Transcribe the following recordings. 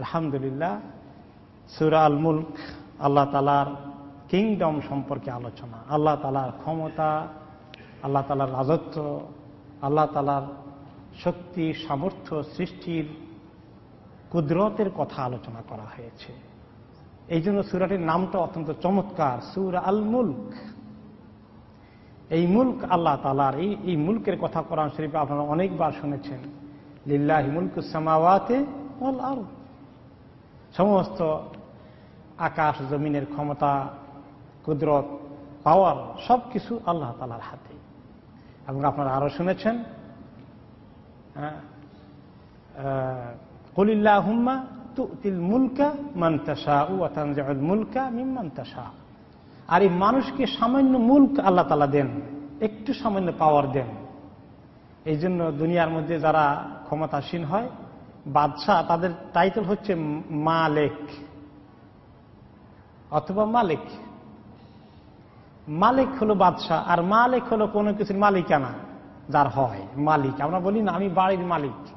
আলহামদুলিল্লাহ, সুরা আল মুল্ক আল্লাহ তালার কিংডম সম্পর্কে আলোচনা, আল্লাহ তালার ক্ষমতা, আল্লাহ তালার রাজত্ব, আল্লাহ তালার শক্তি, সামর্থ্য, সৃষ্টির কুদরতের কথা আলোচনা করা হয়েছে। এই জন্য সুরাটির নামটা অত্যন্ত চমৎকার, সুর আল মুল্ক। এই মুল্ক আল্লাহ তালার এই এই মুল্কের কথা কোরআন শরীফে আপনারা অনেকবার শুনেছেন, লিল্লাহি মুলক সামাওয়াতে আর সমস্ত আকাশ, জমিনের ক্ষমতা, কুদরত পাওয়ার সব কিছু আল্লাহ তালার হাতে। এবং আপনারা আরও শুনেছেন কলিল্লাহ হুম্মা তুতিল মুলকা মান্তাসা উ আতানজাউল মুলকা মিমান্তাসা আর এই মানুষকে সামান্য মুল্ক আল্লাহ তালা দেন, একটু সামান্য পাওয়ার দেন। এই জন্য দুনিয়ার মধ্যে যারা ক্ষমতাসীন হয় বাদশাহ, তাদের টাইটেল হচ্ছে মালেক। অথবা মালিক। মালিক হলো বাদশাহ, আর মালিক হলো কোনো কিছুর মালিকানা যার হয়। মালিক, আমরা বলি না, আমি বাড়ির মালিক।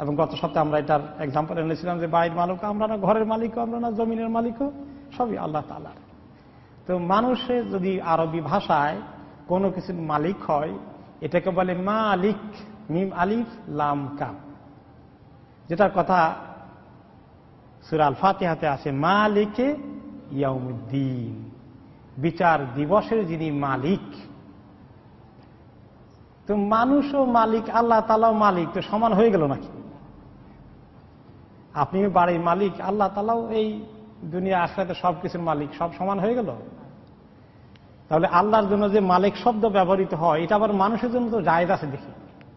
এবং গত সপ্তাহে আমরা এটার এক্সাম্পল এনেছিলাম যে বাড়ির মালিক, আমরা না ঘরের মালিকও, আমরা না জমিনের মালিকও, সবই আল্লাহ তালার তো মানুষের যদি আরবি ভাষায় কোনো কিছুর মালিক হয়, এটাকে বলে মালিক, মিম আলিফ, লাম কাম। যেটার কথা সুরাল ফাতেহাতে আছে, মালিকে ইয়ামুদ্দিন বিচার দিবসের যিনি মালিক, তো মানুষও মালিক, আল্লাহ তালাও মালিক, তো সমান হয়ে গেল নাকি? আপনি বাড়ির মালিক, আল্লাহ তালাও এই দুনিয়া আখড়াতে সব কিছুর মালিক, সব সমান হয়ে গেল? তাহলে আল্লাহর জন্য যে মালিক শব্দ ব্যবহৃত হয়, এটা আবার মানুষের জন্য তো জায়গা আছে দেখি।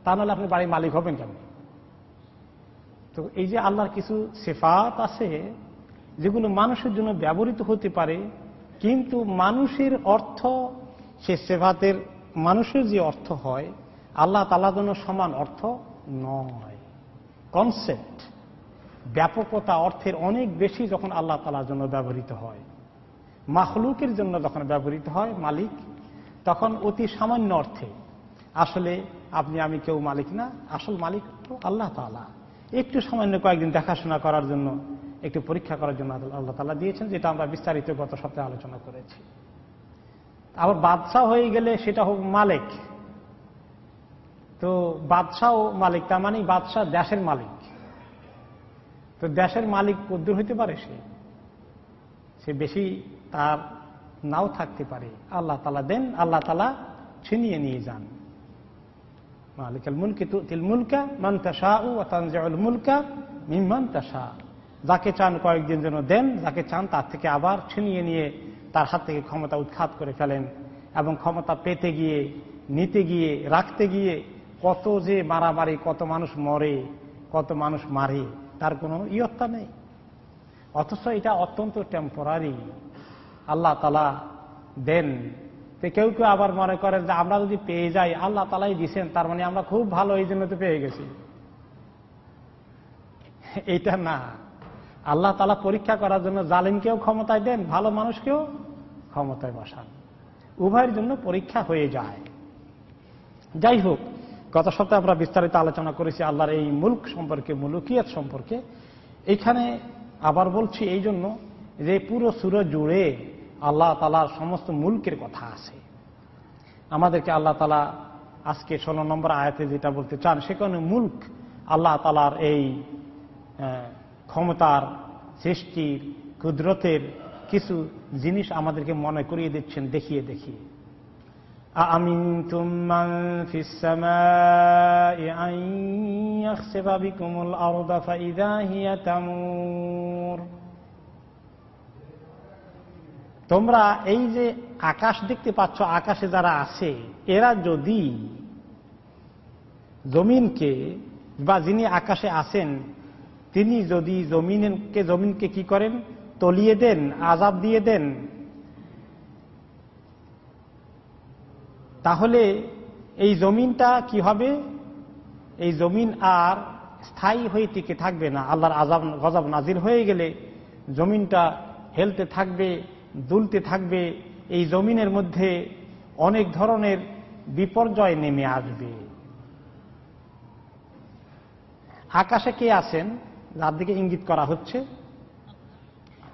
তা নাহলে আপনি বাড়ির মালিক হবেন কেন তো এই যে আল্লাহর কিছু সেফাত আছে, যেগুলো মানুষের জন্য ব্যবহৃত হতে পারে, কিন্তু মানুষের অর্থ, সে সেফাতের মানুষের যে অর্থ হয়, আল্লাহ তালার জন্য সমান অর্থ নয়। কনসেপ্ট ব্যাপকতা অর্থের অনেক বেশি যখন আল্লাহ তালার জন্য ব্যবহৃত হয়। মাহলুকের জন্য যখন ব্যবহৃত হয়, মালিক, তখন অতি সামান্য অর্থে। আসলে আপনি আমি কেউ মালিক না, আসল মালিক তো আল্লাহ তালা একটু সামান্য কয়েকদিন দেখাশোনা করার জন্য, একটু পরীক্ষা করার জন্য আল্লাহ তালা দিয়েছেন, যেটা আমরা বিস্তারিত গত সপ্তাহে আলোচনা করেছি। আবার বাদশাহ হয়ে গেলে সেটা হোক মালিক। তো বাদশাহ মালিক, তার মানে বাদশাহ দেশের মালিক। তো দেশের মালিক কদ্দুর হইতে পারে সে? সে বেশি তার নাও থাকতে পারে। আল্লাহ তালা দেন, আল্লাহ তালা ছিনিয়ে নিয়ে যান। যাকে চান কয়েকদিন যেন দেন, যাকে চান তার থেকে আবার ছিনিয়ে নিয়ে তার হাত থেকে ক্ষমতা উৎখাত করে ফেলেন এবং ক্ষমতা পেতে গিয়ে, নিতে গিয়ে, রাখতে গিয়ে কত যে মারামারি, কত মানুষ মরে, কত মানুষ মারে, তার কোনো ইয়ত্তা নেই। অথচ এটা অত্যন্ত টেম্পোরারি আল্লাহ তালা দেন তো কেউ কেউ আবার মনে করেন যে আমরা যদি পেয়ে যাই, আল্লাহ তালাই দিছেন, তার মানে আমরা খুব ভালো এই জন্য তো পেয়ে গেছি। এইটা না। আল্লাহ তালা পরীক্ষা করার জন্য জালিমকেও ক্ষমতায় দেন, ভালো মানুষকেও ক্ষমতায় বসান। উভয়ের জন্য পরীক্ষা হয়ে যায়। যাই হোক, গত সপ্তাহে আমরা বিস্তারিত আলোচনা করেছি আল্লাহর এই মুল্ক সম্পর্কে, মুলুকিয়ত সম্পর্কে। এখানে আবার বলছি এই জন্য যে পুরো সুর জুড়ে আল্লাহ তালার সমস্ত মুলকের কথা আছে আমাদেরকে আল্লাহ তালা আজকে ষোলো নম্বর আয়াতে যেটা বলতে চান সেখানে মুল্ক আল্লাহ তালার এই ক্ষমতার সৃষ্টির কুদরতের কিছু জিনিস আমাদেরকে মনে করিয়ে দিচ্ছেন দেখিয়ে দেখিয়ে أأمنتم من في السماء أن يخسف بكم الأرض فإذا هي تمور তোমরা এই যে আকাশ দেখতে পাচ্ছ, আকাশে যারা আছে, এরা যদি জমিনকে বা যিনি আকাশে আছেন, তিনি যদি জমিনকে জমিনকে কি করেন? তলিয়ে দেন আজাব দিয়ে দেন, তাহলে এই জমিনটা কি হবে? এই জমিন আর স্থায়ী হয়ে টিকে থাকবে না। আল্লাহর আজাব, গজাব নাজির হয়ে গেলে জমিনটা হেলতে থাকবে। দুলতে থাকবে, এই জমিনের মধ্যে অনেক ধরনের বিপর্যয় নেমে আসবে। আকাশে কে আছেন? যার দিকে ইঙ্গিত করা হচ্ছে।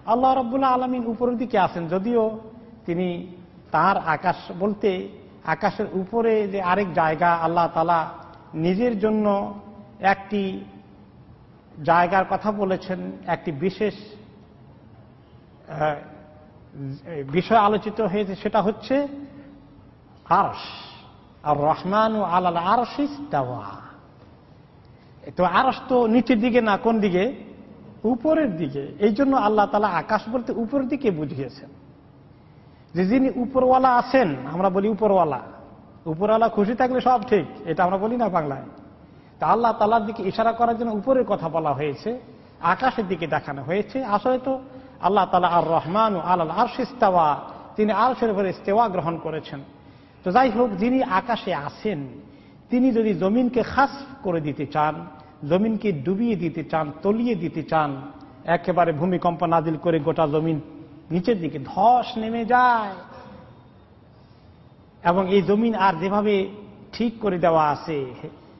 আল্লাহ রব্বুল্লাহ আলমিন উপরের দিকে আছেন, যদিও তিনি তার আকাশ বলতে আকাশের উপরে যে আরেক জায়গা আল্লাহ তালা নিজের জন্য একটি জায়গার কথা বলেছেন, একটি বিশেষ বিষয় আলোচিত হয়েছে, সেটা হচ্ছে আরস আর রহমান ও আলাল আরশিস দেওয়া তো আরস তো নিচের দিকে না কোন দিকে? উপরের দিকে। এই জন্য আল্লাহ তালা আকাশ বলতে উপরের দিকে বুঝিয়েছেন। যে যিনি উপরওয়ালা আছেন, আমরা বলি উপরওয়ালা। উপরওয়ালা খুশি থাকলে সব ঠিক, এটা আমরা বলি না বাংলায়। তা আল্লাহ তালার দিকে ইশারা করার জন্য উপরের কথা বলা হয়েছে, আকাশের দিকে দেখানো হয়েছে। আসলে তো আল্লাহ তালা আর রহমান আল্লাহ আর ইস্তাওয়া, তিনি আরশের উপরে ইস্তেওয়া গ্রহণ করেছেন। তো যাই হোক, যিনি আকাশে আছেন, তিনি যদি জমিনকে খাস করে দিতে চান, জমিনকে ডুবিয়ে দিতে চান, তলিয়ে দিতে চান, একেবারে ভূমিকম্প নাজিল করে গোটা জমিন নিচের দিকে ধস নেমে যায়। এবং এই জমিন আর যেভাবে ঠিক করে দেওয়া আছে,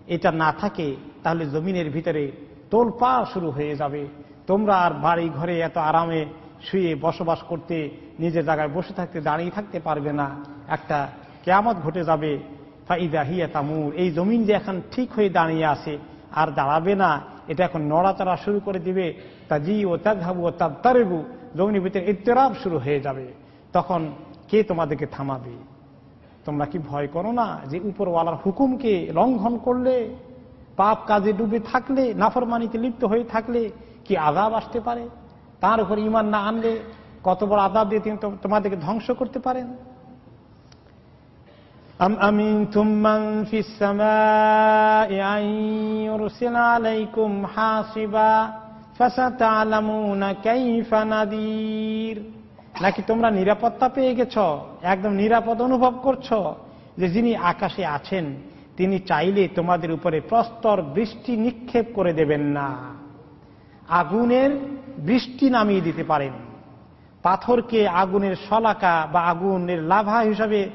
এটা না থাকে, তাহলে জমিনের ভিতরে তোলপাড় শুরু হয়ে যাবে। তোমরা আর বাড়ি ঘরে এত আরামে শুয়ে বসবাস করতে নিজের জায়গায় বসে থাকতে, দাঁড়িয়ে থাকতে পারবে না। একটা কেয়ামত ঘটে যাবে। ফাইদা হিয়া তামুর। এই জমিন যে এখন ঠিক হয়ে দাঁড়িয়ে আছে, আর দাঁড়াবে না, এটা এখন নড়াচড়া শুরু করে দিবে। তা জি ও তাবু ও তাব তারেবু জমিনের ভিতরে ইতরাব শুরু হয়ে যাবে। তখন কে তোমাদেরকে থামাবে? তোমরা কি ভয় করো না যে উপরওয়ালার হুকুমকে লঙ্ঘন করলে, পাপ কাজে ডুবে থাকলে, নাফরমানিতে লিপ্ত হয়ে থাকলে কি আদাব আসতে পারে তার উপর ইমান না আনলে কত বড় আদাব দিয়ে তিনি তোমাদেরকে ধ্বংস করতে পারেন أم أمنتم من في السماء أن يرسل عليكم حاصبا فستعلمون كيف نذير নাকি তোমরা নিরাপত্তা পেয়ে গেছ একদম নিরাপদ অনুভব করছ যে যিনি আকাশে আছেন তিনি চাইলে তোমাদের উপরে প্রস্তর বৃষ্টি নিক্ষেপ করে দেবেন না আগুনের বৃষ্টি নামিয়ে দিতে পারেন। পাথরকে আগুনের শলাকা বা আগুনের লাভা হিসাবে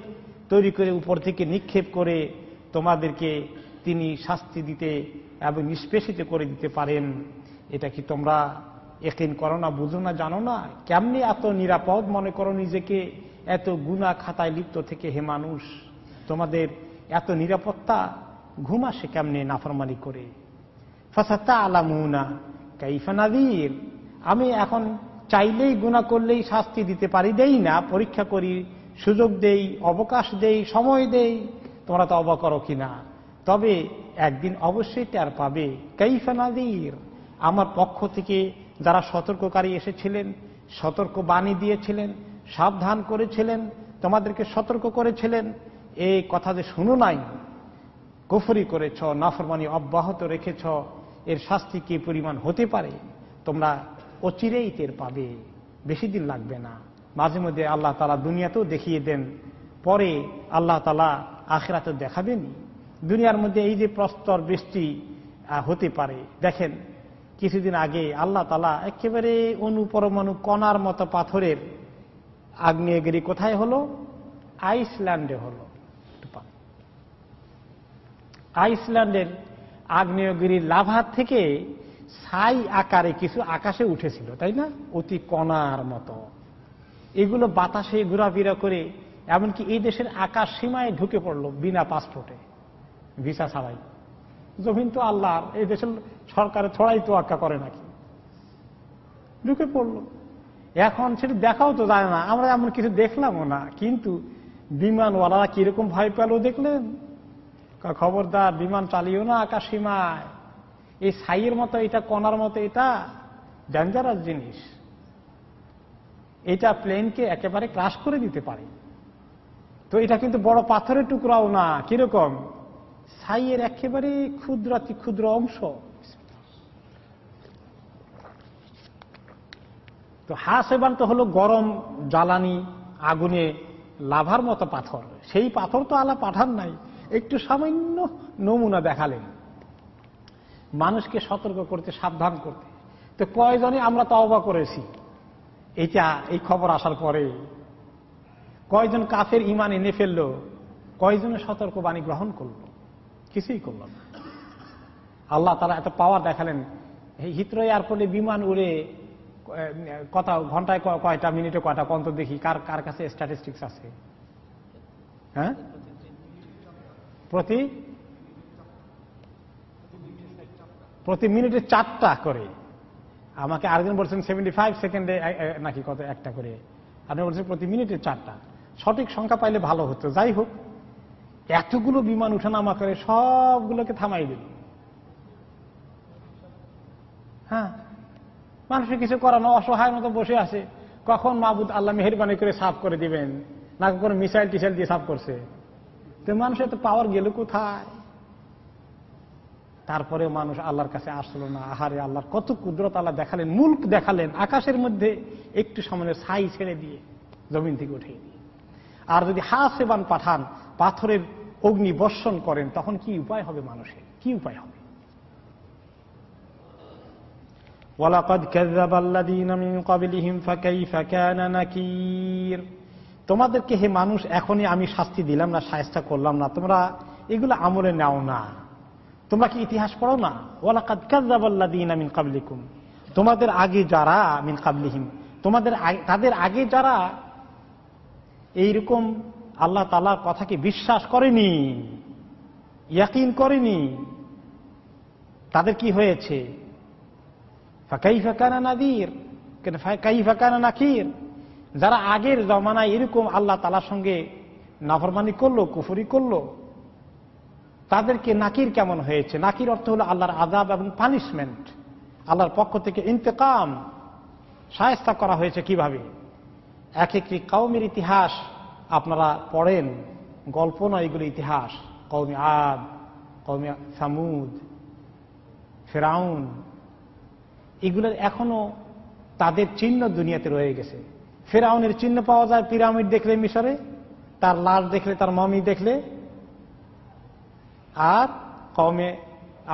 তৈরি করে উপর থেকে নিক্ষেপ করে তোমাদেরকে তিনি শাস্তি দিতে এবং নিষ্পেষিত করে দিতে পারেন। এটা কি তোমরা একিন করো না, বুঝো না, জানো না? কেমনি এত নিরাপদ মনে করো নিজেকে? এত গুণা খাতায় লিপ্ত থেকে হে মানুষ, তোমাদের এত নিরাপত্তা? ঘুম আসে কেমনে নাফরমানি করে? ফাসাত্তা আলামুনা কাইফানাদির আমি এখন চাইলেই গুণা করলেই শাস্তি দিতে পারি, দেই না, পরীক্ষা করি, সুযোগ দেই, অবকাশ দেই, সময় দেই, তোমরা তো অবাক করো কিনা। তবে একদিন অবশ্যই টের পাবে কাইফানাদির আমার পক্ষ থেকে যারা সতর্ককারী এসেছিলেন, সতর্ক বাণী দিয়েছিলেন, সাবধান করেছিলেন, তোমাদেরকে সতর্ক করেছিলেন, এই কথা যে শুনো নাই, কুফরি করেছ, নাফরমানি অব্যাহত রেখেছ এর শাস্তি কি পরিমাণ হতে পারে? তোমরা অচিরেই টের পাবে। বেশি দিন লাগবে না। মাঝে মধ্যে আল্লাহ তালা দুনিয়াতেও দেখিয়ে দেন। পরে আল্লাহ তালা আখেরাতে দেখাবেন। দুনিয়ার মধ্যে এই যে প্রস্তর বৃষ্টি হতে পারে। দেখেন, কিছুদিন আগে আল্লাহ তালা একেবারে অনুপরমাণু কণার মতো পাথরের আগ্নেয়গিরি কোথায় হলো? আইসল্যান্ডে হলো। আইসল্যান্ডের আগ্নেয়গিরির লাভার থেকে ছাই আকারে কিছু আকাশে উঠেছিল, তাই না? অতি কণার মতো। এগুলো বাতাসে ঘোরাফেরা করে, এমনকি এই দেশের আকাশ সীমায় ঢুকে পড়ল বিনা পাসপোর্টে, ভিসা ছাড়াই। জমিন তো আল্লাহর, এই দেশের সরকারের ছড়াই তো আক্কা করে নাকি। ঢুকে পড়ল। এখন সেটা দেখাও তো যায় না, আমরা এমন কিছু দেখলামও না, কিন্তু বিমানওয়ালারা কীরকম ভয় পেল দেখলেন? খবরদার, বিমান চালিও না আকাশ সীমায় এই সাইয়ের মতো এটা কণার মতো এটা ডেঞ্জারাস জিনিস। এটা প্লেনকে একেবারে ক্রাশ করে দিতে পারে। তো এটা কিন্তু বড় পাথরের টুকরাও না, কীরকম? ছাইয়ের একেবারে ক্ষুদ্রাতি ক্ষুদ্র অংশ। তো হাসেবান তো হলো গরম, জ্বালানি, আগুনে লাভার মতো পাথর। সেই পাথর তো আলা পাঠান নাই। একটু সামান্য নমুনা দেখালেন। মানুষকে সতর্ক করতে, সাবধান করতে। তো কয়জনে আমরা তওবা করেছি? এটা, এই খবর আসার পরে। কয়জন কাফের ইমান এনে ফেলল? কয়জনের সতর্কবাণী গ্রহণ করল? কিছুই করল না। আল্লাহ তারা এত পাওয়ার দেখালেন। হিত্র এয়ারপোর্টে বিমান উড়ে, কথা, ঘন্টায় কয়টা মিনিটে কয়টা কত দেখি? কার কার কাছে স্ট্যাটিস্টিক্স আছে? হ্যাঁ? প্রতি প্রতি মিনিটে চারটা করে। আমাকে আরেকজন বলছেন সেভেন্টি ফাইভ সেকেন্ডে নাকি কত, একটা করে। আপনি বলছেন প্রতি মিনিটে চারটা। সঠিক সংখ্যা পাইলে ভালো হতো। যাই হোক, এতগুলো বিমান উঠানামা করে সবগুলোকে থামাই দিল। হ্যাঁ মানুষের কিছু করানো অসহায় মতো বসে আছে। কখন মাহবুদ আল্লাহ মেহরবানি করে সাফ করে দিবেন? না, কোনো মিসাইল টিসাইল দিয়ে সাফ করছে? তো মানুষের তো পাওয়ার গেল কোথায়? তারপরে মানুষ আল্লাহর কাছে আসলো না। আহারে আল্লাহর কত কুদরত আল্লাহ দেখালেন, মুল্ক দেখালেন, আকাশের মধ্যে একটু সামনে ছাই ছেড়ে দিয়ে জমিন থেকে উঠে আর যদি হাসেবান পাঠান, পাথরের অগ্নি বর্ষণ করেন, তখন কি উপায় হবে মানুষের? কি উপায় হবে? তোমাদেরকে হে মানুষ, এখনই আমি শাস্তি দিলাম না, সায়স্তা করলাম না। তোমরা এগুলো আমলে নাও না। তোমরা কি ইতিহাস পড়ো না? ওয়ালাকাদ কাজাবাল্লাদিন আমিন কাবলিকুম তোমাদের আগে যারা মিন কাবলিহিম তোমাদের তাদের আগে যারা এইরকম আল্লাহ তালার কথাকে বিশ্বাস করেনি, ইয়াকিন করেনি, তাদের কি হয়েছে? ফাঁকাই ফাঁকানা নাদির। কাই ফাঁকানা নাকির? যারা আগের জমানায় এরকম আল্লাহ তালার সঙ্গে নাফরমানি করল, কুফুরি করল, তাদেরকে নাকির কেমন হয়েছে? নাকির অর্থ হলো আল্লাহর আজাব এবং পানিশমেন্ট আল্লাহর পক্ষ থেকে ইন্তেকাম। সায়স্তা করা হয়েছে কীভাবে? এক একটি কৌমের ইতিহাস আপনারা পড়েন। গল্প নয় এগুলো ইতিহাস। কৌমি আদ কৌমি সামুদ, ফেরাউন। এগুলোর এখনও তাদের চিহ্ন দুনিয়াতে রয়ে গেছে। ফেরাউনের চিহ্ন পাওয়া যায় পিরামিড দেখলে মিশরে, তার লাশ দেখলে তার মমি দেখলে। আর কমে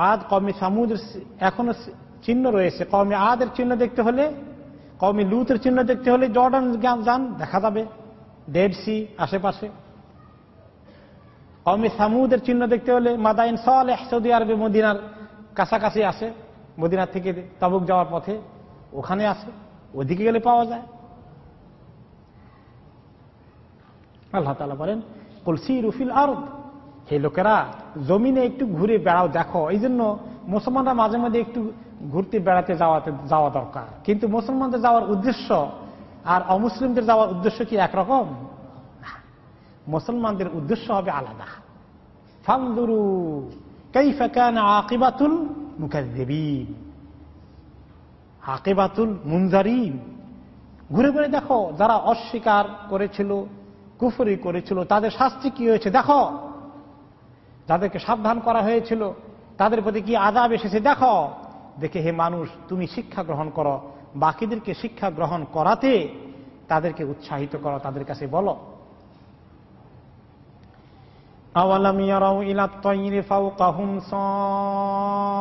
আদ কমে সামুদ্র এখনও চিহ্ন রয়েছে। কমে আদের চিহ্ন দেখতে হলে কমে লুতের চিহ্ন দেখতে হলে জর্ডান যান, দেখা যাবে, ডেড সি আশেপাশে। কমে সামুদের চিহ্ন দেখতে হলে মাদাইন সল সৌদি আরবে মদিনার কাছাকাছি আসে। মদিনার থেকে তাবুক যাওয়ার পথে ওখানে আসে, ওদিকে গেলে পাওয়া যায়। আল্লাহ তালা বলেন কলসি রুফিল আরব হে লোকেরা, জমিনে একটু ঘুরে বেড়াও, দেখো। এই জন্য মুসলমানরা মাঝে মাঝে একটু ঘুরতে বেড়াতে যাওয়াতে, যাওয়া দরকার। কিন্তু মুসলমানদের যাওয়ার উদ্দেশ্য আর অমুসলিমদের যাওয়ার উদ্দেশ্য কি একরকম? মুসলমানদের উদ্দেশ্য হবে আলাদা। ফান্দুরু কাইফাকান আকিবাতুল মুকাদ্দিবিন আকিবাতুল মুনজারিন। ঘুরে ঘুরে দেখো, যারা অস্বীকার করেছিল কুফরি করেছিল তাদের শাস্তি কি হয়েছে দেখো যাদেরকে সাবধান করা হয়েছিল তাদের প্রতি কি আদাব এসেছে দেখো দেখে হে মানুষ তুমি শিক্ষা গ্রহণ করো বাকিদেরকে শিক্ষা গ্রহণ করাতে তাদেরকে উৎসাহিত করো তাদের কাছে বলো أولم يروا إلى الطير فوقهم صافات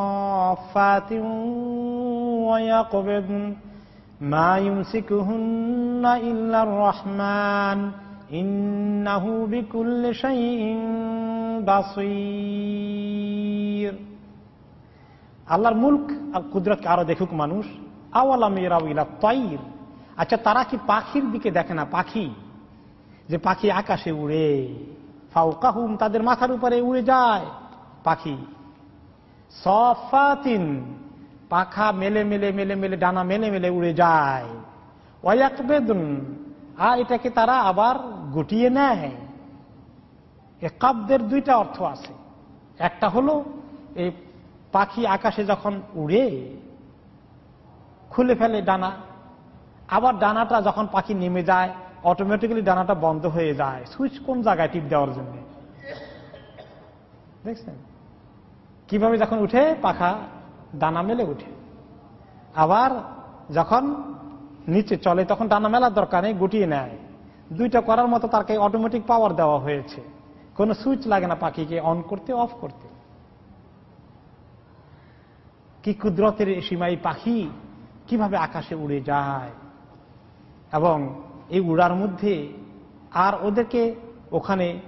ويقبضن ما يمسكهن إلا الرحمن ইন্নাহু বিকুল্লে আল্লাহর মুল্ক কুদরতকে আরও দেখুক মানুষ। আওয়ালা মেয়েরাও ইলা তাইর। আচ্ছা তারা কি পাখির দিকে দেখে না? পাখি। যে পাখি আকাশে উড়ে ফাউকাহুম তাদের মাথার উপরে উড়ে যায়। পাখি। সফাতিন, পাখা মেলে মেলে মেলে মেলে ডানা মেলে মেলে উড়ে যায়। ওয়াকবেদুন আর এটাকে তারা আবার গুটিয়ে নেয়, এ কাব্যের দুইটা অর্থ আছে। একটা হলো এই পাখি আকাশে যখন উড়ে, খুলে ফেলে ডানা, আবার ডানাটা যখন পাখি নেমে যায় অটোমেটিক্যালি ডানাটা বন্ধ হয়ে যায়, সুইচ কোন জায়গায় টিপ দেওয়ার জন্য? দেখছেন? কীভাবে যখন উঠে, পাখা ডানা মেলে উঠে। আবার যখন নিচে চলে, তখন ডানা মেলার দরকার নেই, গুটিয়ে নেয়। দুইটা করার মতো তারকে অটোমেটিক পাওয়ার দেওয়া হয়েছে। কোনো সুইচ লাগে না পাখিকে অন করতে অফ করতে। কি কুদরতের সীমাই পাখি কীভাবে আকাশে উড়ে যায়? এবং এই উড়ার মধ্যে আর ওদেরকে ওখানে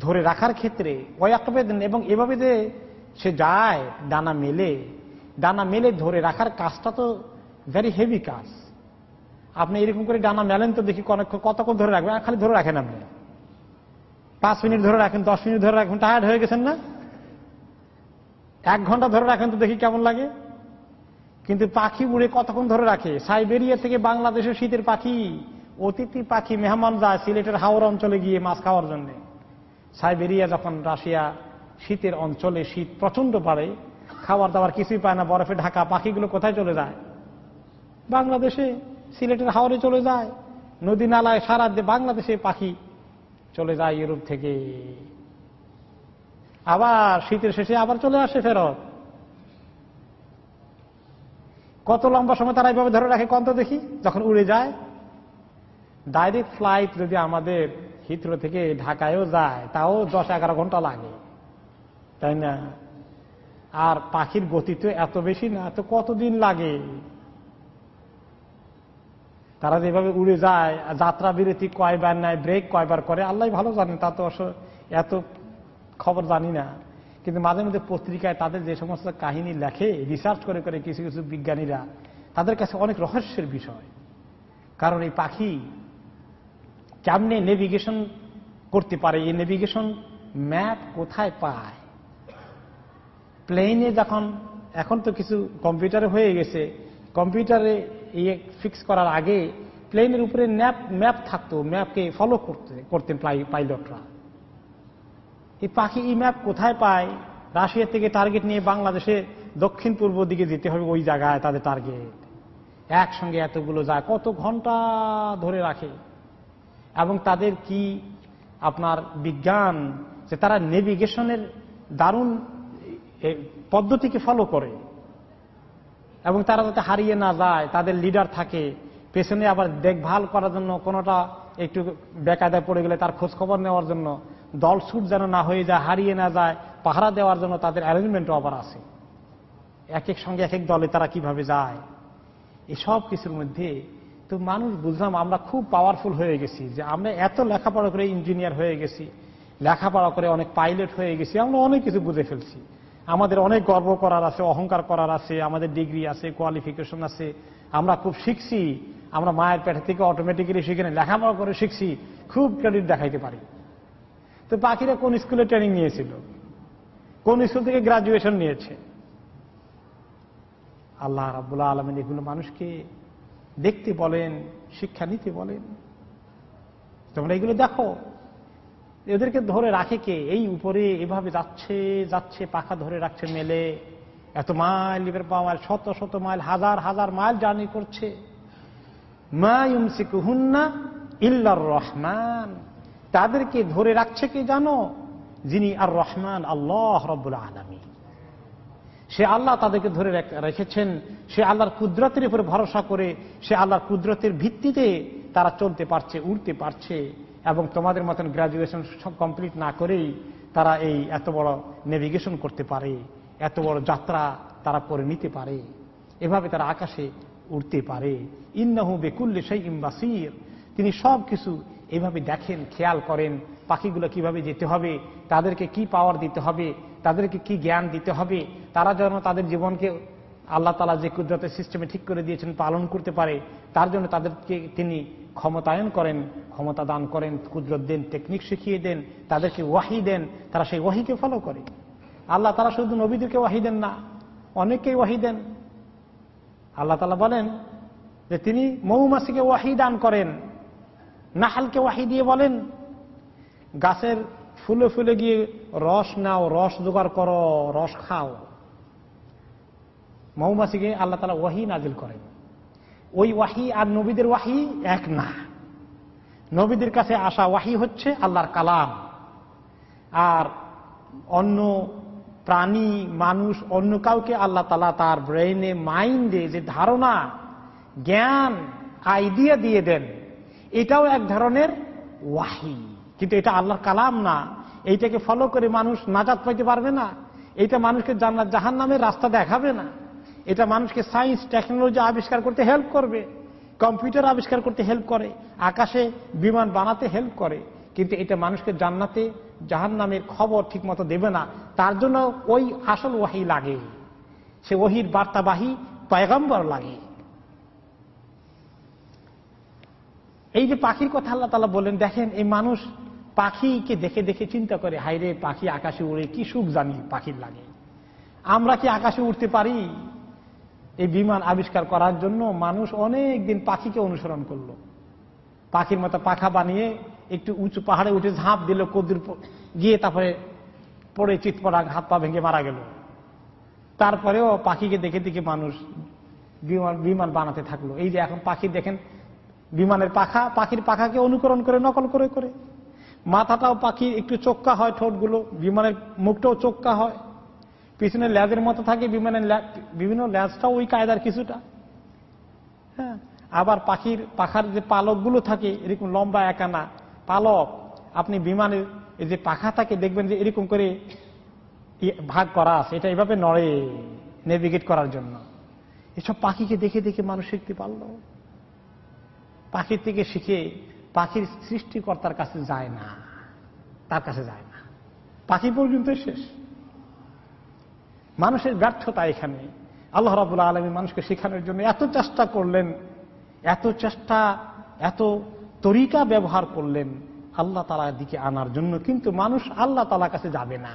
ধরে রাখার ক্ষেত্রে ওয়াকবেদন এবং এভাবে যে সে যায়, ডানা মেলে ডানা মেলে ধরে রাখার কাজটা তো ভেরি হেভি কাজ। আপনি এরকম করে ডানা মেলেন তো দেখি কতক্ষণ ধরে রাখবেন? খালি ধরে রাখেন আপনি। পাঁচ মিনিট ধরে রাখেন, দশ মিনিট ধরে রাখেন, টায়ার্ড হয়ে গেছেন না? এক ঘণ্টা ধরে রাখেন তো দেখি কেমন লাগে। কিন্তু পাখি উড়ে কতক্ষণ ধরে রাখে? সাইবেরিয়া থেকে বাংলাদেশের শীতের পাখি, অতিথি পাখি মেহমান যায় সিলেটের হাওড় অঞ্চলে গিয়ে মাছ খাওয়ার জন্য। সাইবেরিয়া যখন রাশিয়া শীতের অঞ্চলে শীত প্রচণ্ড বাড়ে খাবার দাবার কিছুই পায় না, বরফে ঢাকা পাখিগুলো কোথায় চলে যায়? বাংলাদেশে। সিলেটের হাওড়ে চলে যায়। নদী নালায় সারা বাংলাদেশে পাখি চলে যায় ইউরোপ থেকে। আবার শীতের শেষে আবার চলে আসে ফেরত। কত লম্বা সময় তারা এইভাবে ধরে রাখে কত দেখি, যখন উড়ে যায়। ডাইরেক্ট ফ্লাইট যদি আমাদের হিত্রো থেকে ঢাকায়ও যায়, তাও দশ এগারো ঘণ্টা লাগে। তাই না? আর পাখির গতি তো এত বেশি না, তো কতদিন লাগে? তারা যেভাবে উড়ে যায় যাত্রা বিরতি কয়বার নেয় ব্রেক কয়বার করে আল্লাহ ভালো জানেন, তা তো এত খবর জানি না। কিন্তু মাঝে মধ্যে পত্রিকায় তাদের যে সমস্ত কাহিনী লেখে রিসার্চ করে করে কিছু কিছু বিজ্ঞানীরা, তাদের কাছে অনেক রহস্যের বিষয়। কারণ এই পাখি কেমনে নেভিগেশন করতে পারে? এই নেভিগেশন ম্যাপ কোথায় পায়? প্লেনে যখন, এখন তো কিছু কম্পিউটারে হয়ে গেছে কম্পিউটারে ইয়ে ফিক্স করার আগে প্লেনের উপরে ম্যাপ ম্যাপ থাকতো ম্যাপকে ফলো করতে, করতেন পাইলটরা এই পাখি এই ম্যাপ কোথায় পায়? রাশিয়া থেকে টার্গেট নিয়ে বাংলাদেশে দক্ষিণ পূর্ব দিকে যেতে হবে ওই জায়গায় তাদের টার্গেট একসঙ্গে এতগুলো যায়, কত ঘণ্টা ধরে রাখে। এবং তাদের কি আপনার বিজ্ঞান যে তারা নেভিগেশনের দারুণ পদ্ধতিকে ফলো করে। এবং তারা যাতে হারিয়ে না যায়, তাদের লিডার থাকে, পেছনে আবার দেখভাল করার জন্য কোনোটা একটু বেকায়দায় পড়ে গেলে তার খোঁজ খবর নেওয়ার জন্য, দল ছুট যেন না হয়ে যায়, হারিয়ে না যায়, পাহারা দেওয়ার জন্য তাদের অ্যারেঞ্জমেন্টও আবার আছে। এক এক সঙ্গে এক এক দলে তারা কীভাবে যায়? এসব কিছুর মধ্যে তো মানুষ বুঝলাম আমরা খুব পাওয়ারফুল হয়ে গেছি, যে আমরা এত লেখাপড়া করে ইঞ্জিনিয়ার হয়ে গেছি, লেখাপড়া করে অনেক পাইলট হয়ে গেছি, আমরা অনেক কিছু বুঝে ফেলছি। আমাদের অনেক গর্ব করার আছে, অহংকার করার আছে, আমাদের ডিগ্রি আছে কোয়ালিফিকেশন আছে। আমরা খুব শিখছি, আমরা মায়ের পেটে থেকে অটোমেটিক্যালি শিখে লেখাপড়া করে শিখছি, খুব ক্রেডিট দেখাইতে পারি। তো পাখিরা কোন স্কুলে ট্রেনিং নিয়েছিল? কোন স্কুল থেকে গ্রাজুয়েশন নিয়েছে? আল্লাহ রাবুল্লাহ আলমেন এগুলো মানুষকে দেখতে বলেন, শিক্ষা নিতে বলেন। তোমরা এগুলো দেখো। এদেরকে ধরে রাখে কে? এই উপরে এভাবে যাচ্ছে যাচ্ছে, পাখা ধরে রাখছে মেলে। এত মাইল এবার পাওয়ার শত শত মাইল, হাজার হাজার মাইল জার্নি করছে। মায়ুমসিকুহুন্না ইল্লার রহমান। তাদেরকে ধরে রাখছে কে জানো? যিনি আর রহমান আল্লাহ রব্বুল আলমী সে আল্লাহ তাদেরকে ধরে রেখেছেন। সে আল্লাহর কুদরতের উপরে ভরসা করে, সে আল্লাহর কুদরতের ভিত্তিতে তারা চলতে পারছে উঠতে পারছে। এবং তোমাদের মতন গ্রাজুয়েশন কমপ্লিট না করেই তারা এই এত বড় নেভিগেশন করতে পারে, এত বড় যাত্রা তারা করে নিতে পারে। এভাবে তারা আকাশে উঠতে পারে। ইন্নাহু বেকুল্লে সেই ইম্বাসির তিনি সব কিছু এভাবে দেখেন, খেয়াল করেন, পাখিগুলো কীভাবে যেতে হবে, তাদেরকে কি পাওয়ার দিতে হবে, তাদেরকে কি জ্ঞান দিতে হবে, তারা যেন তাদের জীবনকে আল্লাহ তালা যে কুদরতের সিস্টেমে ঠিক করে দিয়েছেন, পালন করতে পারে, তার জন্য তাদেরকে তিনি ক্ষমতায়ন করেন, ক্ষমতা দান করেন, কুদরত দেন টেকনিক শিখিয়ে দেন, তাদেরকে ওয়াহি দেন, তারা সেই ওয়াহিকে ফলো করে। আল্লাহ তারা শুধু নবীদেরকে ওয়াহি দেন না, অনেককেই ওয়াহি দেন। আল্লাহ তালা বলেন যে তিনি মৌমাসিকে ওয়াহি দান করেন, নাহালকে ওয়াহি দিয়ে বলেন, গাছের ফুলে ফুলে গিয়ে রস নাও, রস জোগাড় করো, রস খাও। মৌমাছিকে আল্লাহ তালা ওয়াহি নাজিল করেন। ওই ওয়াহি আর নবীদের ওয়াহি এক না। নবীদের কাছে আসা ওয়াহি হচ্ছে আল্লাহর কালাম। আর অন্য প্রাণী, মানুষ, অন্য কাউকে আল্লাহ তালা তার ব্রেইনে, মাইন্ডে যে ধারণা, জ্ঞান, আইডিয়া দিয়ে দেন, এটাও এক ধরনের ওয়াহি। কিন্তু এটা আল্লাহর কালাম না। এইটাকে ফলো করে মানুষ নাজাত পাইতে পারবে না। এটা মানুষকে জান্নাত জাহান নামের রাস্তা দেখাবে না। এটা মানুষকে সায়েন্স টেকনোলজি আবিষ্কার করতে হেল্প করবে কম্পিউটার আবিষ্কার করতে হেল্প করে, আকাশে বিমান বানাতে হেল্প করে, কিন্তু এটা মানুষকে জান্নাতে জাহান নামের খবর ঠিক মতো দেবে না। তার জন্য ওই আসল ওয়াহি লাগে। সে ওহির বার্তাবাহী পয়গম্বর লাগে। এই যে পাখির কথা আল্লাহ তালা বললেন দেখেন এই মানুষ পাখিকে দেখে দেখে চিন্তা করে হাইরে পাখি আকাশে উড়ে কি সুখ জানি পাখির লাগে। আমরা কি আকাশে উঠতে পারি? এই বিমান আবিষ্কার করার জন্য মানুষ অনেক দিন পাখিকে অনুসরণ করল। পাখির মতো পাখা বানিয়ে একটু উঁচু পাহাড়ে উঠে ঝাঁপ দিল, কদুর গিয়ে তারপরে পড়ে চিৎপড়া হাত পা ভেঙে মারা গেল। তারপরেও পাখিকে দেখে দেখে মানুষ বিমান বিমান বানাতে থাকল। এই যে এখন পাখি দেখেন, বিমানের পাখা, পাখির পাখাকে অনুকরণ করে, নকল করে করে। মাথাটাও পাখি একটু চোক্কা হয় ঠোঁটগুলো, বিমানের মুখটাও চোক্কা হয়। পিছনে ল্যাজের মতো থাকে বিমানের বিভিন্ন ল্যাজটাও ওই কায়দার কিছুটা। হ্যাঁ আবার পাখির, পাখার যে পালকগুলো থাকে, এরকম লম্বা একানা পালক, আপনি বিমানের যে পাখা থাকে, দেখবেন যে এরকম করে ভাগ করা আছে। এটা এভাবে নড়ে নেভিগেট করার জন্য। এসব পাখিকে দেখে দেখে মানুষ শিখতে পারল। পাখির থেকে শিখে পাখির সৃষ্টিকর্তার কাছে যায় না, তার কাছে যায় না। পাখি পর্যন্ত শেষ। মানুষের ব্যর্থতা এখানে। আল্লাহ রাবুল্লাহ আলমী মানুষকে শেখানোর জন্য এত চেষ্টা করলেন, এত চেষ্টা, এত তরিকা ব্যবহার করলেন, আল্লাহ তালার দিকে আনার জন্য। কিন্তু মানুষ আল্লাহ তালার কাছে যাবে না।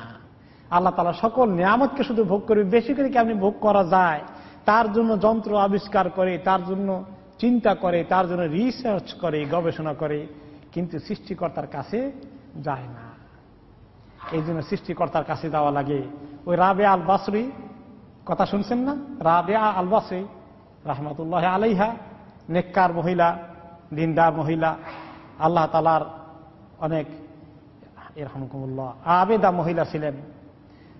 আল্লাহ তালা সকল নিয়ামতকে শুধু ভোগ করবে, বেশি করে কেমনি ভোগ করা যায়? তার জন্য যন্ত্র আবিষ্কার করে, তার জন্য চিন্তা করে, তার জন্য রিসার্চ করে, গবেষণা করে, কিন্তু সৃষ্টিকর্তার কাছে যায় না। এই জন্য সৃষ্টিকর্তার কাছে যাওয়া লাগে। ওই রাবে আল বাসরি কথা শুনছেন না? রাবে আল বাসরি রহমতুল্লাহ আলাইহা, নেককার মহিলা, দিনদার মহিলা, আল্লাহ তালার অনেক এরহামকুমুল্লাহ আবেদা মহিলা ছিলেন।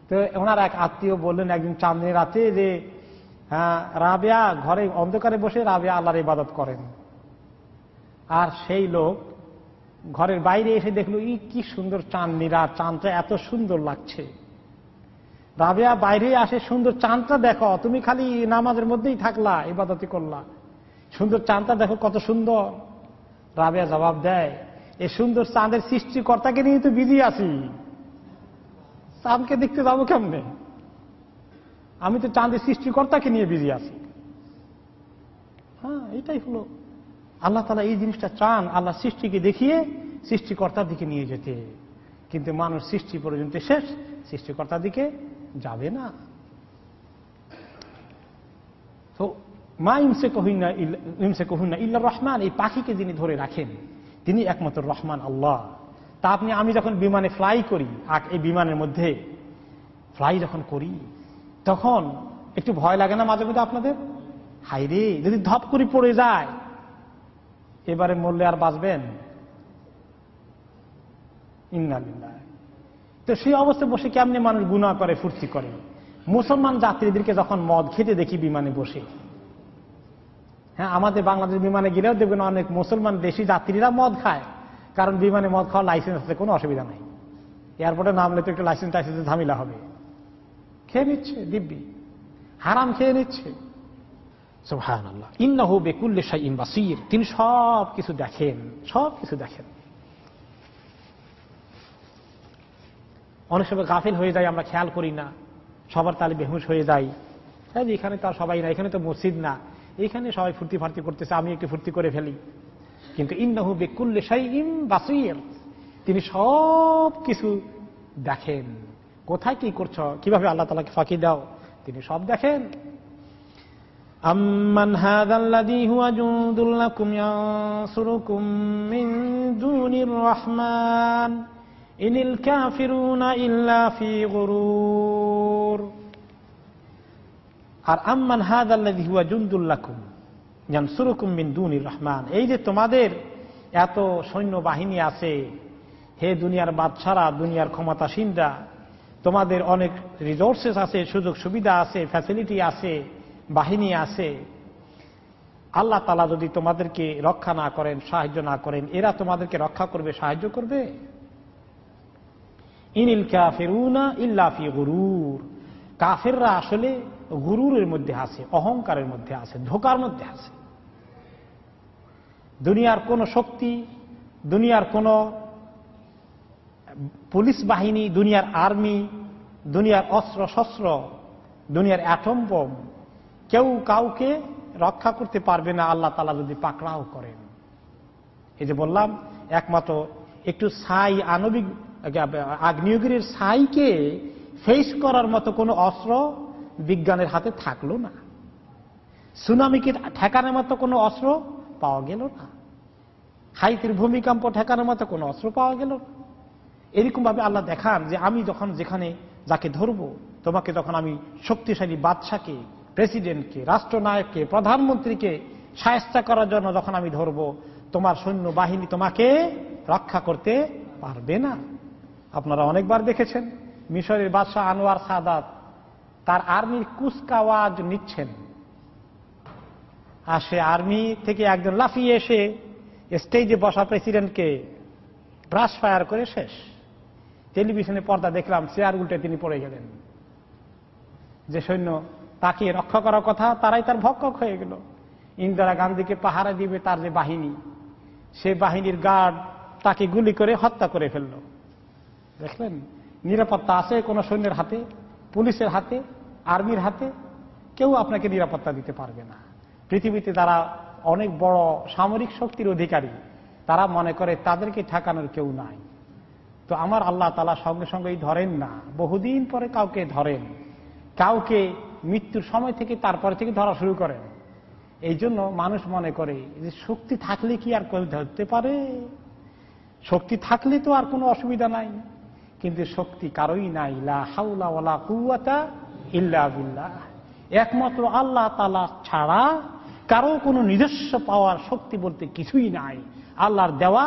তো ওনার এক আত্মীয় বললেন একদিন চাঁদনি রাতে যে হ্যাঁ রাবেয়া ঘরে অন্ধকারে বসে রাবেয়া আল্লাহর ইবাদত করেন। আর সেই লোক ঘরের বাইরে এসে দেখল, ই, কি সুন্দর চাঁদনি রাত, চাঁদটা এত সুন্দর লাগছে। রাবেয়া বাইরে আসে, সুন্দর চাঁদটা দেখো, তুমি খালি নামাজের মধ্যেই থাকলা ইবাদতি করলা। সুন্দর চাঁদটা দেখো, কত সুন্দর। রাবেয়া জবাব দেয় এই সুন্দর চাঁদের সৃষ্টিকর্তাকে নিয়ে তো বিজি আছি। চাঁদকে দেখতে যাব কেমনে? আমি তো চাঁদের সৃষ্টিকর্তাকে নিয়ে বিজি আছি। হ্যাঁ এটাই হলো আল্লাহ তালা এই জিনিসটা চান আল্লাহ সৃষ্টিকে দেখিয়ে সৃষ্টিকর্তার দিকে নিয়ে যেতে। কিন্তু মানুষ সৃষ্টি পর্যন্ত শেষ, সৃষ্টিকর্তার দিকে যাবে না। তো মা ইমসে কহিনা ইমসে কহুনা ইল্লা রহমান, এই পাখিকে যিনি ধরে রাখেন, তিনি একমাত্র রহমান আল্লাহ। তা আপনি, আমি যখন বিমানে ফ্লাই করি আর এই বিমানের মধ্যে ফ্লাই যখন করি, তখন একটু ভয় লাগে না মাঝে মধ্যে আপনাদের? হাইরে যদি ধপ করে পড়ে যায় এবারে মরলে আর বাঁচবেন? ইন্নালিল্লাহ তো সেই অবস্থায় বসে কেমনি মানুষ গুণা করে, ফুর্তি করে? মুসলমান যাত্রীদেরকে যখন মদ খেতে দেখি বিমানে বসে। হ্যাঁ আমাদের বাংলাদেশ বিমানে গেলেও দেখবেন অনেক মুসলমান দেশি যাত্রীরা মদ খায়। কারণ বিমানে মদ খাওয়ার লাইসেন্স আছে, কোনো অসুবিধা নাই। এয়ারপোর্টে নামলে তো একটু লাইসেন্স টাইসেন্সের ঝামেলা হবে। খেয়ে নিচ্ছে, দিব্যি। হারাম খেয়ে নিচ্ছে। ইন্নাহু বেকুল্লে শাইন বাসির। তিনি সব কিছু দেখেন সব কিছু দেখেন। অনেক সময় গাফিল হয়ে যায়, আমরা খেয়াল করি না। সবার তালে বেহুশ হয়ে যাই হ্যাঁ এখানে তো সবাই না এখানে তো মসজিদ না। এখানে সবাই ফুর্তি ফার্তি করতেছে, আমি একটু ফুর্তি করে ফেলি। কিন্তু ইন্নাহু বেকুল্লে শাইন বাসির। তিনি সব কিছু দেখেন। কোথায় কি করছ? কীভাবে আল্লাহ তালাকে ফাঁকি দাও? তিনি সব দেখেন। أمن هذا الذي هو جند لكم ينصركم من دون الرحمن إن الكافرون إلا في غرور আর আম্মান হাদ আল্লাহ হুয়া জুন্দুল্লাকুম জানসুরকুম মিন দুনির রহমান এই যে তোমাদের এত সৈন্য বাহিনী আছে হে দুনিয়ার বাদশারা দুনিয়ার ক্ষমতাসীনরা তোমাদের অনেক রিসোর্সেস আছে সুযোগ সুবিধা আছে ফ্যাসিলিটি আছে বাহিনী আছে, আল্লাহ তালা যদি তোমাদেরকে রক্ষা না করেন, সাহায্য না করেন, এরা তোমাদেরকে রক্ষা করবে, সাহায্য করবে? ইনিল কাফেরুনা ইল্লাফি গুরুর। কাফেররা আসলে গুরুরের মধ্যে আছে, অহংকারের মধ্যে আছে, ধোকার মধ্যে আছে। দুনিয়ার কোন শক্তি, দুনিয়ার কোন পুলিশ বাহিনী, দুনিয়ার আর্মি, দুনিয়ার অস্ত্র শস্ত্র দুনিয়ার অ্যাটম বোম কেউ কাউকে রক্ষা করতে পারবে না আল্লাহ তালা যদি পাকড়াও করেন। এই যে বললাম, একমাত্র একটু ছাই আণবিক, আগ্নেয়গিরির ছাইকে ফেস করার মতো কোনো অস্ত্র বিজ্ঞানের হাতে থাকল না। সুনামিকে ঠেকানোর মতো কোনো অস্ত্র পাওয়া গেল না। হাইতির ভূমিকম্প ঠেকানোর মতো কোনো অস্ত্র পাওয়া গেল না। এরকম ভাবে আল্লাহ দেখান যে আমি যখন যেখানে যাকে ধরবো, তোমাকে যখন আমি শক্তিশালী বাদশাকে প্রেসিডেন্টকে, রাষ্ট্রনায়ককে, প্রধানমন্ত্রীকে সায়স্তা করার জন্য যখন আমি ধরবো, তোমার সৈন্য বাহিনী তোমাকে রক্ষা করতে পারবে না। আপনারা অনেকবার দেখেছেন, মিশরের বাদশাহ আনোয়ার সাদাত তার আর্মির কুচকাওয়াজ নিচ্ছেন। আর সে আর্মি থেকে একজন লাফিয়ে এসে স্টেজে বসা প্রেসিডেন্টকে ব্রাশ ফায়ার করে শেষ। টেলিভিশনে পর্দা দেখলাম, চেয়ার উল্টে তিনি পড়ে গেলেন। যে সৈন্য তাকে রক্ষা করার কথা, তারাই তার ভক্ষক হয়ে গেল। ইন্দিরা গান্ধীকে পাহারা দিবে তার যে বাহিনী, সে বাহিনীর গার্ড তাকে গুলি করে হত্যা করে ফেলল। দেখলেন, নিরাপত্তা আছে কোন সৈন্যের হাতে, পুলিশের হাতে, আর্মির হাতে? কেউ আপনাকে নিরাপত্তা দিতে পারবে না। পৃথিবীতে তারা অনেক বড় সামরিক শক্তির অধিকারী, তারা মনে করে তাদেরকে ঠেকানোর কেউ নাই। তো আমার আল্লাহ তালা সঙ্গে সঙ্গেই ধরেন না, বহুদিন পরে কাউকে ধরেন। কাউকে মৃত্যুর সময় থেকে তারপরে থেকে ধরা শুরু করেন এই জন্য মানুষ মনে করে যে শক্তি থাকলে কি আর কেউ ধরতে পারে? শক্তি থাকলে তো আর কোনো অসুবিধা নাই। কিন্তু শক্তি কারোই নাই। হাউলা কুয়াতা ইল্লা বিল্লাহ। একমাত্র আল্লাহ তালা ছাড়া কারও কোনো নিজস্ব পাওয়ার শক্তি বলতে কিছুই নাই। আল্লাহর দেওয়া,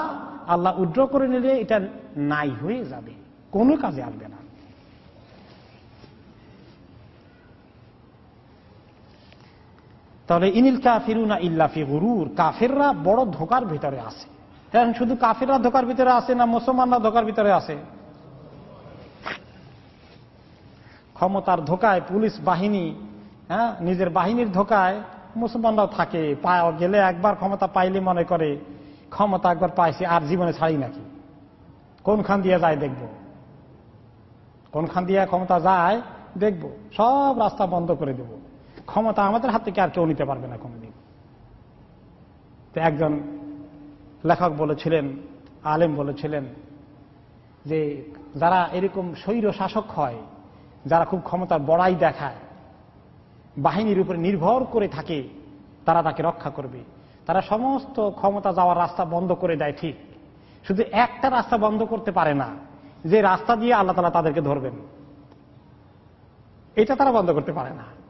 আল্লাহ উড্র করে নিলে এটা নাই হয়ে যাবে। কোনো কাজে আসবে না। তাহলে ইনিল কাফিরুনা ইল্লাফি গুরুর, কাফেররা বড় ধোকার ভিতরে আছে। হ্যাঁ শুধু কাফেররা ধোকার ভিতরে আছে না, মুসলমানরা ধোকার ভিতরে আছে। ক্ষমতার ধোকায় পুলিশ বাহিনী হ্যাঁ নিজের বাহিনীর ধোকায় মুসলমানরাও থাকে। গেলে একবার ক্ষমতা পাইলে মনে করে, ক্ষমতা একবার পাইছে, আর জীবনে ছাড়ি নাকি? কোনখান দিয়ে যায় দেখব? কোনখান দিয়ে ক্ষমতা যায় দেখব? সব রাস্তা বন্ধ করে দেব। ক্ষমতা আমাদের হাত থেকে আর কেউ নিতে পারবে না কোনদিন। তো একজন লেখক বলেছিলেন, আলেম বলেছিলেন যে যারা এরকম স্বৈর শাসক হয়, যারা খুব ক্ষমতার বড়াই দেখায়, বাহিনীর উপরে নির্ভর করে থাকে, তারা তাকে রক্ষা করবে। তারা সমস্ত ক্ষমতা যাওয়ার রাস্তা বন্ধ করে দেয় ঠিক। শুধু একটা রাস্তা বন্ধ করতে পারে না, যে রাস্তা দিয়ে আল্লাহ তালা তাদেরকে ধরবেন। এটা তারা বন্ধ করতে পারে না।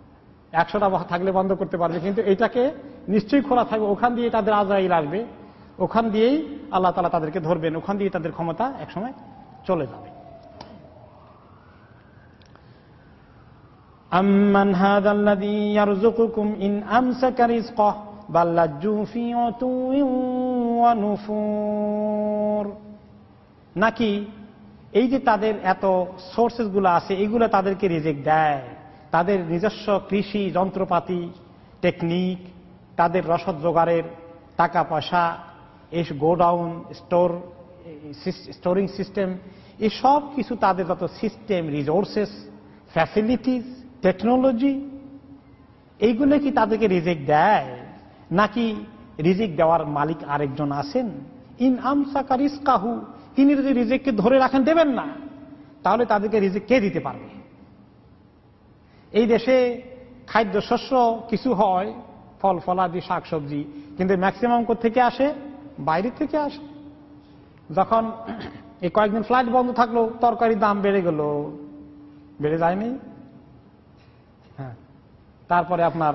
একশোটা থাকলে বন্ধ করতে পারবে, কিন্তু এটাকে নিশ্চয়ই খোলা থাকবে, ওখান দিয়ে তাদের আজরাইল লাগবে। ওখান দিয়েই আল্লাহ তালা তাদেরকে ধরবেন, ওখান দিয়ে তাদের ক্ষমতা একসময় চলে যাবে। নাকি এই যে তাদের এত সোর্সেসগুলো আছে, এগুলো তাদেরকে রিজেক্ট দেয়? তাদের নিজস্ব কৃষি যন্ত্রপাতি টেকনিক তাদের রসদ জোগাড়ের টাকা পয়সা এই গোডাউন, স্টোর স্টোরিং সিস্টেম এই সব কিছু তাদের যত সিস্টেম রিসোর্সেস ফ্যাসিলিটিস টেকনোলজি এইগুলো কি তাদেরকে রিজেক্ট দেয়? নাকি রিজেক্ট দেওয়ার মালিক আরেকজন আছেন? ইন আমসাকা রিস্কাহু তিনি যদি রিজেক্টকে ধরে রাখেন দেবেন না, তাহলে তাদেরকে রিজেক্ট কে দিতে পারবে? এই দেশে খাদ্য শস্য কিছু হয়, ফল, ফলাদি শাক সবজি কিন্তু ম্যাক্সিমাম থেকে আসে? বাইরে থেকে আসে। যখন এই কয়েকদিন ফ্লাইট বন্ধ থাকল, তরকারির দাম বেড়ে গেল। বেড়ে যায়নি হ্যাঁ। তারপরে আপনার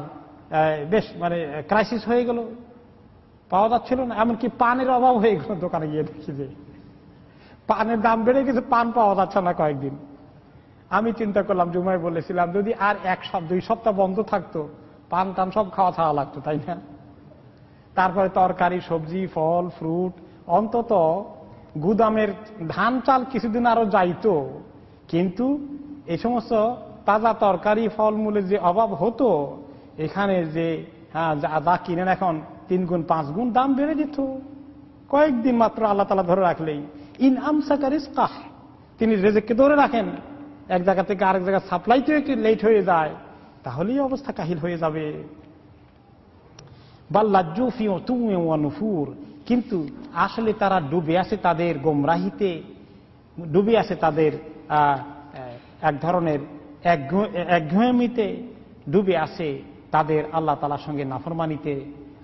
বেশ মানে ক্রাইসিস হয়ে গেল। পাওয়া যাচ্ছিল না। এমনকি পানের অভাব হয়ে গেল দোকানে গিয়ে দেখি যে, পানের দাম বেড়ে গেছে, পান পাওয়া যাচ্ছে না কয়েকদিন। আমি চিন্তা করলাম, জুমায় বলেছিলাম, যদি আর এক দুই সপ্তাহ বন্ধ থাকতো, পান টান সব খাওয়া ছাড়া লাগতো, তাই না? তারপরে তরকারি, সবজি, ফল, ফ্রুট, অন্তত গুদামের ধান চাল কিছুদিন আরও যাইতো, কিন্তু এই সমস্ত তাজা তরকারি, ফলমূলের যে অভাব হতো, এখানে যে হ্যাঁ যা কিনেন এখন তিন গুণ, পাঁচ গুণ, দাম বেড়ে যেত। কয়েকদিন মাত্র আল্লাহ তালা ধরে রাখলেই, ইন আমসাকারিস কাহ তিনি রেজেককে ধরে রাখেন। এক জায়গা থেকে আরেক জায়গায় সাপ্লাইতেও একটু লেট হয়ে যায়, তাহলেই অবস্থা কাহিল হয়ে যাবে। বাল্লাজুফি ও তুমে নুফুর। কিন্তু আসলে তারা ডুবে আছে তাদের গোমরাহিতে, ডুবে আছে তাদের এক ধরনের একঘেয়েমিতে ডুবে আছে তাদের আল্লাহ তালার সঙ্গে নাফরমানিতে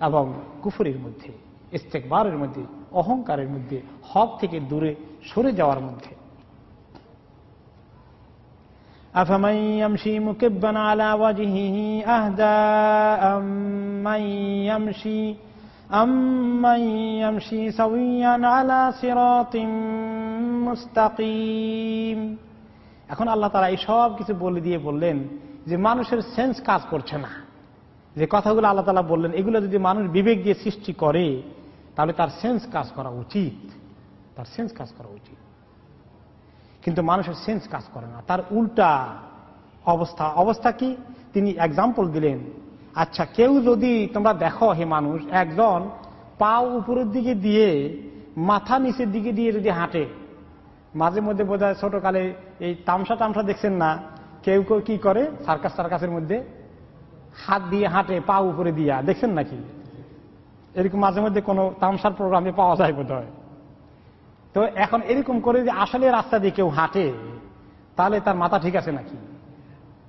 এবং কুফুরের মধ্যে, ইস্তেকবারের মধ্যে, অহংকারের মধ্যে, হক থেকে দূরে সরে যাওয়ার মধ্যে। أفمن يمشي مكبا على وجهه أهدى أمن يمشي أمن يمشي سويا على صراط মুস্তাকিম এখন আল্লাহ তারা এই সব কিছু বলে দিয়ে বললেন যে মানুষের সেন্স কাজ করছে না যে কথাগুলো আল্লাহ তালা বললেন এগুলো যদি মানুষ বিবেক দিয়ে সৃষ্টি করে তাহলে তার সেন্স কাজ করা উচিত তার সেন্স কাজ করা উচিত কিন্তু মানুষের সেন্স কাজ করে না। তার উল্টা অবস্থা। অবস্থা কি? তিনি এক্সাম্পল দিলেন। আচ্ছা কেউ যদি তোমরা দেখো হে মানুষ, একজন পাও উপরের দিকে দিয়ে, মাথা নিচের দিকে দিয়ে যদি হাঁটে, মাঝে মধ্যে বোধ হয় ছোটকালে এই তামসা তামসা দেখছেন না, কেউ কেউ কি করে? সার্কাস সার্কাসের মধ্যে হাত দিয়ে হাঁটে পা উপরে দিয়া। দেখছেন নাকি? এরকম মাঝে মধ্যে কোনো তামসার প্রোগ্রামে পাওয়া যায় বোধ হয় তো এখন এরকম করে যে আসলে রাস্তা দিয়ে কেউ হাঁটে, তাহলে তার মাথা ঠিক আছে নাকি?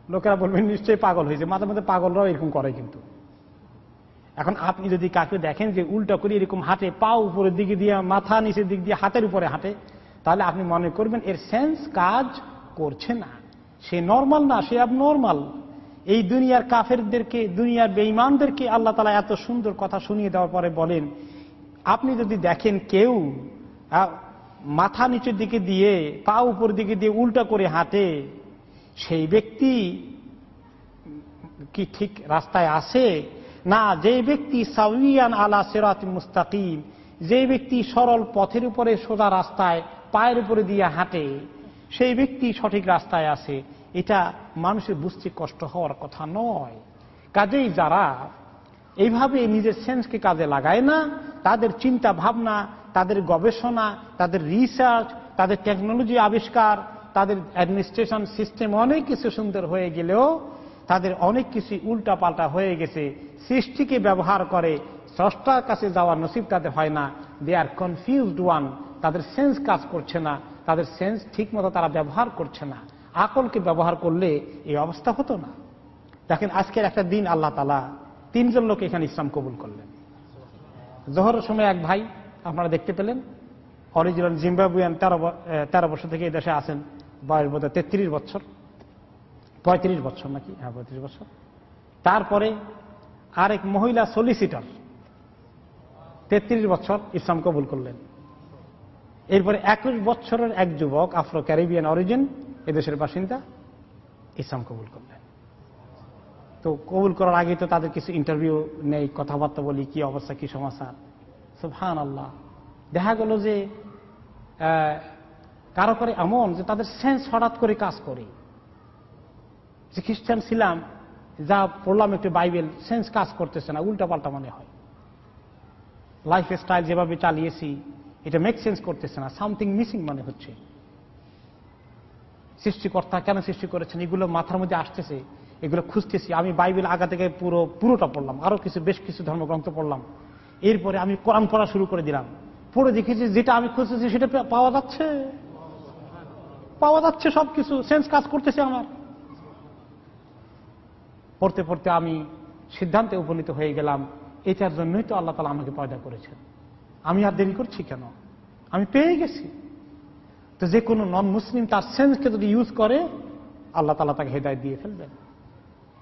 লোকেরা বলবেন নিশ্চয়ই পাগল হয়েছে। মাঝে মধ্যে পাগলরাও এরকম করে কিন্তু। এখন আপনি যদি কাকে দেখেন যে উল্টা করে এরকম হাঁটে পা উপরের দিকে দিয়ে, মাথা নিচের দিক দিয়ে হাতের উপরে হাঁটে, তাহলে আপনি মনে করবেন এর সেন্স কাজ করছে না। সে নর্মাল না, সে আব নর্মাল এই দুনিয়ার কাফেরদেরকে, দুনিয়ার বেইমানদেরকে আল্লাহ তালা এত সুন্দর কথা শুনিয়ে দেওয়ার পরে বলেন, আপনি যদি দেখেন কেউ মাথা নিচের দিকে দিয়ে, পা উপর দিকে দিয়ে উল্টা করে হাঁটে, সেই ব্যক্তি কি ঠিক রাস্তায় আসে? না, যে ব্যক্তি সাউয়ান আলা সেরাত মুস্তাকিম, যে ব্যক্তি সরল পথের উপরে সোজা রাস্তায় পায়ের উপরে দিয়ে হাঁটে, সেই ব্যক্তি সঠিক রাস্তায় আসে। এটা মানুষের বুঝতে কষ্ট হওয়ার কথা নয়। কাজেই যারা এইভাবে নিজের সেন্সকে কাজে লাগায় না, তাদের চিন্তা ভাবনা তাদের গবেষণা, তাদের রিসার্চ তাদের টেকনোলজি আবিষ্কার, তাদের অ্যাডমিনিস্ট্রেশন সিস্টেম অনেক কিছু সুন্দর হয়ে গেলেও তাদের অনেক কিছু উল্টা পাল্টা হয়ে গেছে। সৃষ্টিকে ব্যবহার করে স্রষ্টার কাছে যাওয়ার নসিব তাদের হয় না। দে আর কনফিউজড ওয়ান তাদের সেন্স কাজ করছে না। তাদের সেন্স ঠিক মতো তারা ব্যবহার করছে না। আকলকে ব্যবহার করলে এই অবস্থা হতো না। দেখেন, আজকের একটা দিন আল্লাহ তালা তিনজন লোক এখানে ইসলাম কবুল করলেন। জহরের সময় এক ভাই আপনারা দেখতে পেলেন? অরিজিনাল জিম্বাবুয়ান তেরো তেরো বছর থেকে দেশে আসেন বয়স বোধ তেত্রিশ বছর। পঁয়ত্রিশ বছর নাকি? হ্যাঁ পঁয়ত্রিশ বছর। তারপরে আরেক মহিলা সলিসিটার তেত্রিশ বছর ইসলাম কবুল করলেন। এরপরে একুশ বছরের এক যুবক আফ্রো ক্যারিবিয়ান অরিজিন এদেশের বাসিন্দা, ইসলাম কবুল করলেন। তো কবুল করার আগে তো তাদের কিছু ইন্টারভিউ নেই, কথাবার্তা বলি, কি অবস্থা, কি সমস্যা? হান আল্লাহ দেখা গেল যে কারও করে এমন যে তাদের সেন্স হঠাৎ করে কাজ করে। যে খ্রিস্টান ছিলাম, যা পড়লাম একটু বাইবেল সেন্স কাজ করতেছে না উল্টা পাল্টা মনে হয়। লাইফ স্টাইল যেভাবে চালিয়েছি, এটা মেক সেন্স করতেছে না সামথিং মিসিং মনে হচ্ছে। সৃষ্টিকর্তা কেন সৃষ্টি করেছেন, এগুলো মাথার মধ্যে আসতেছে, এগুলো খুঁজতেছি। আমি বাইবেল আগা থেকে পুরো, পুরোটা পড়লাম, আরও কিছু, বেশ কিছু ধর্মগ্রন্থ পড়লাম। এরপরে আমি কোরআন পড়া শুরু করে দিলাম। পড়ে দেখেছি যেটা আমি খুঁজতেছি সেটা পাওয়া যাচ্ছে। পাওয়া যাচ্ছে সবকিছু সেন্স কাজ করতেছে আমার। পড়তে পড়তে আমি সিদ্ধান্তে উপনীত হয়ে গেলাম, এটার জন্যই তো আল্লাহ তালা আমাকে পয়দা করেছেন। আমি আর দেরি করছি কেন? আমি পেয়ে গেছি। তো যে কোনো নন মুসলিম তার সেন্সকে যদি ইউজ করে, আল্লাহ তালা তাকে হেদায় দিয়ে ফেলবেন।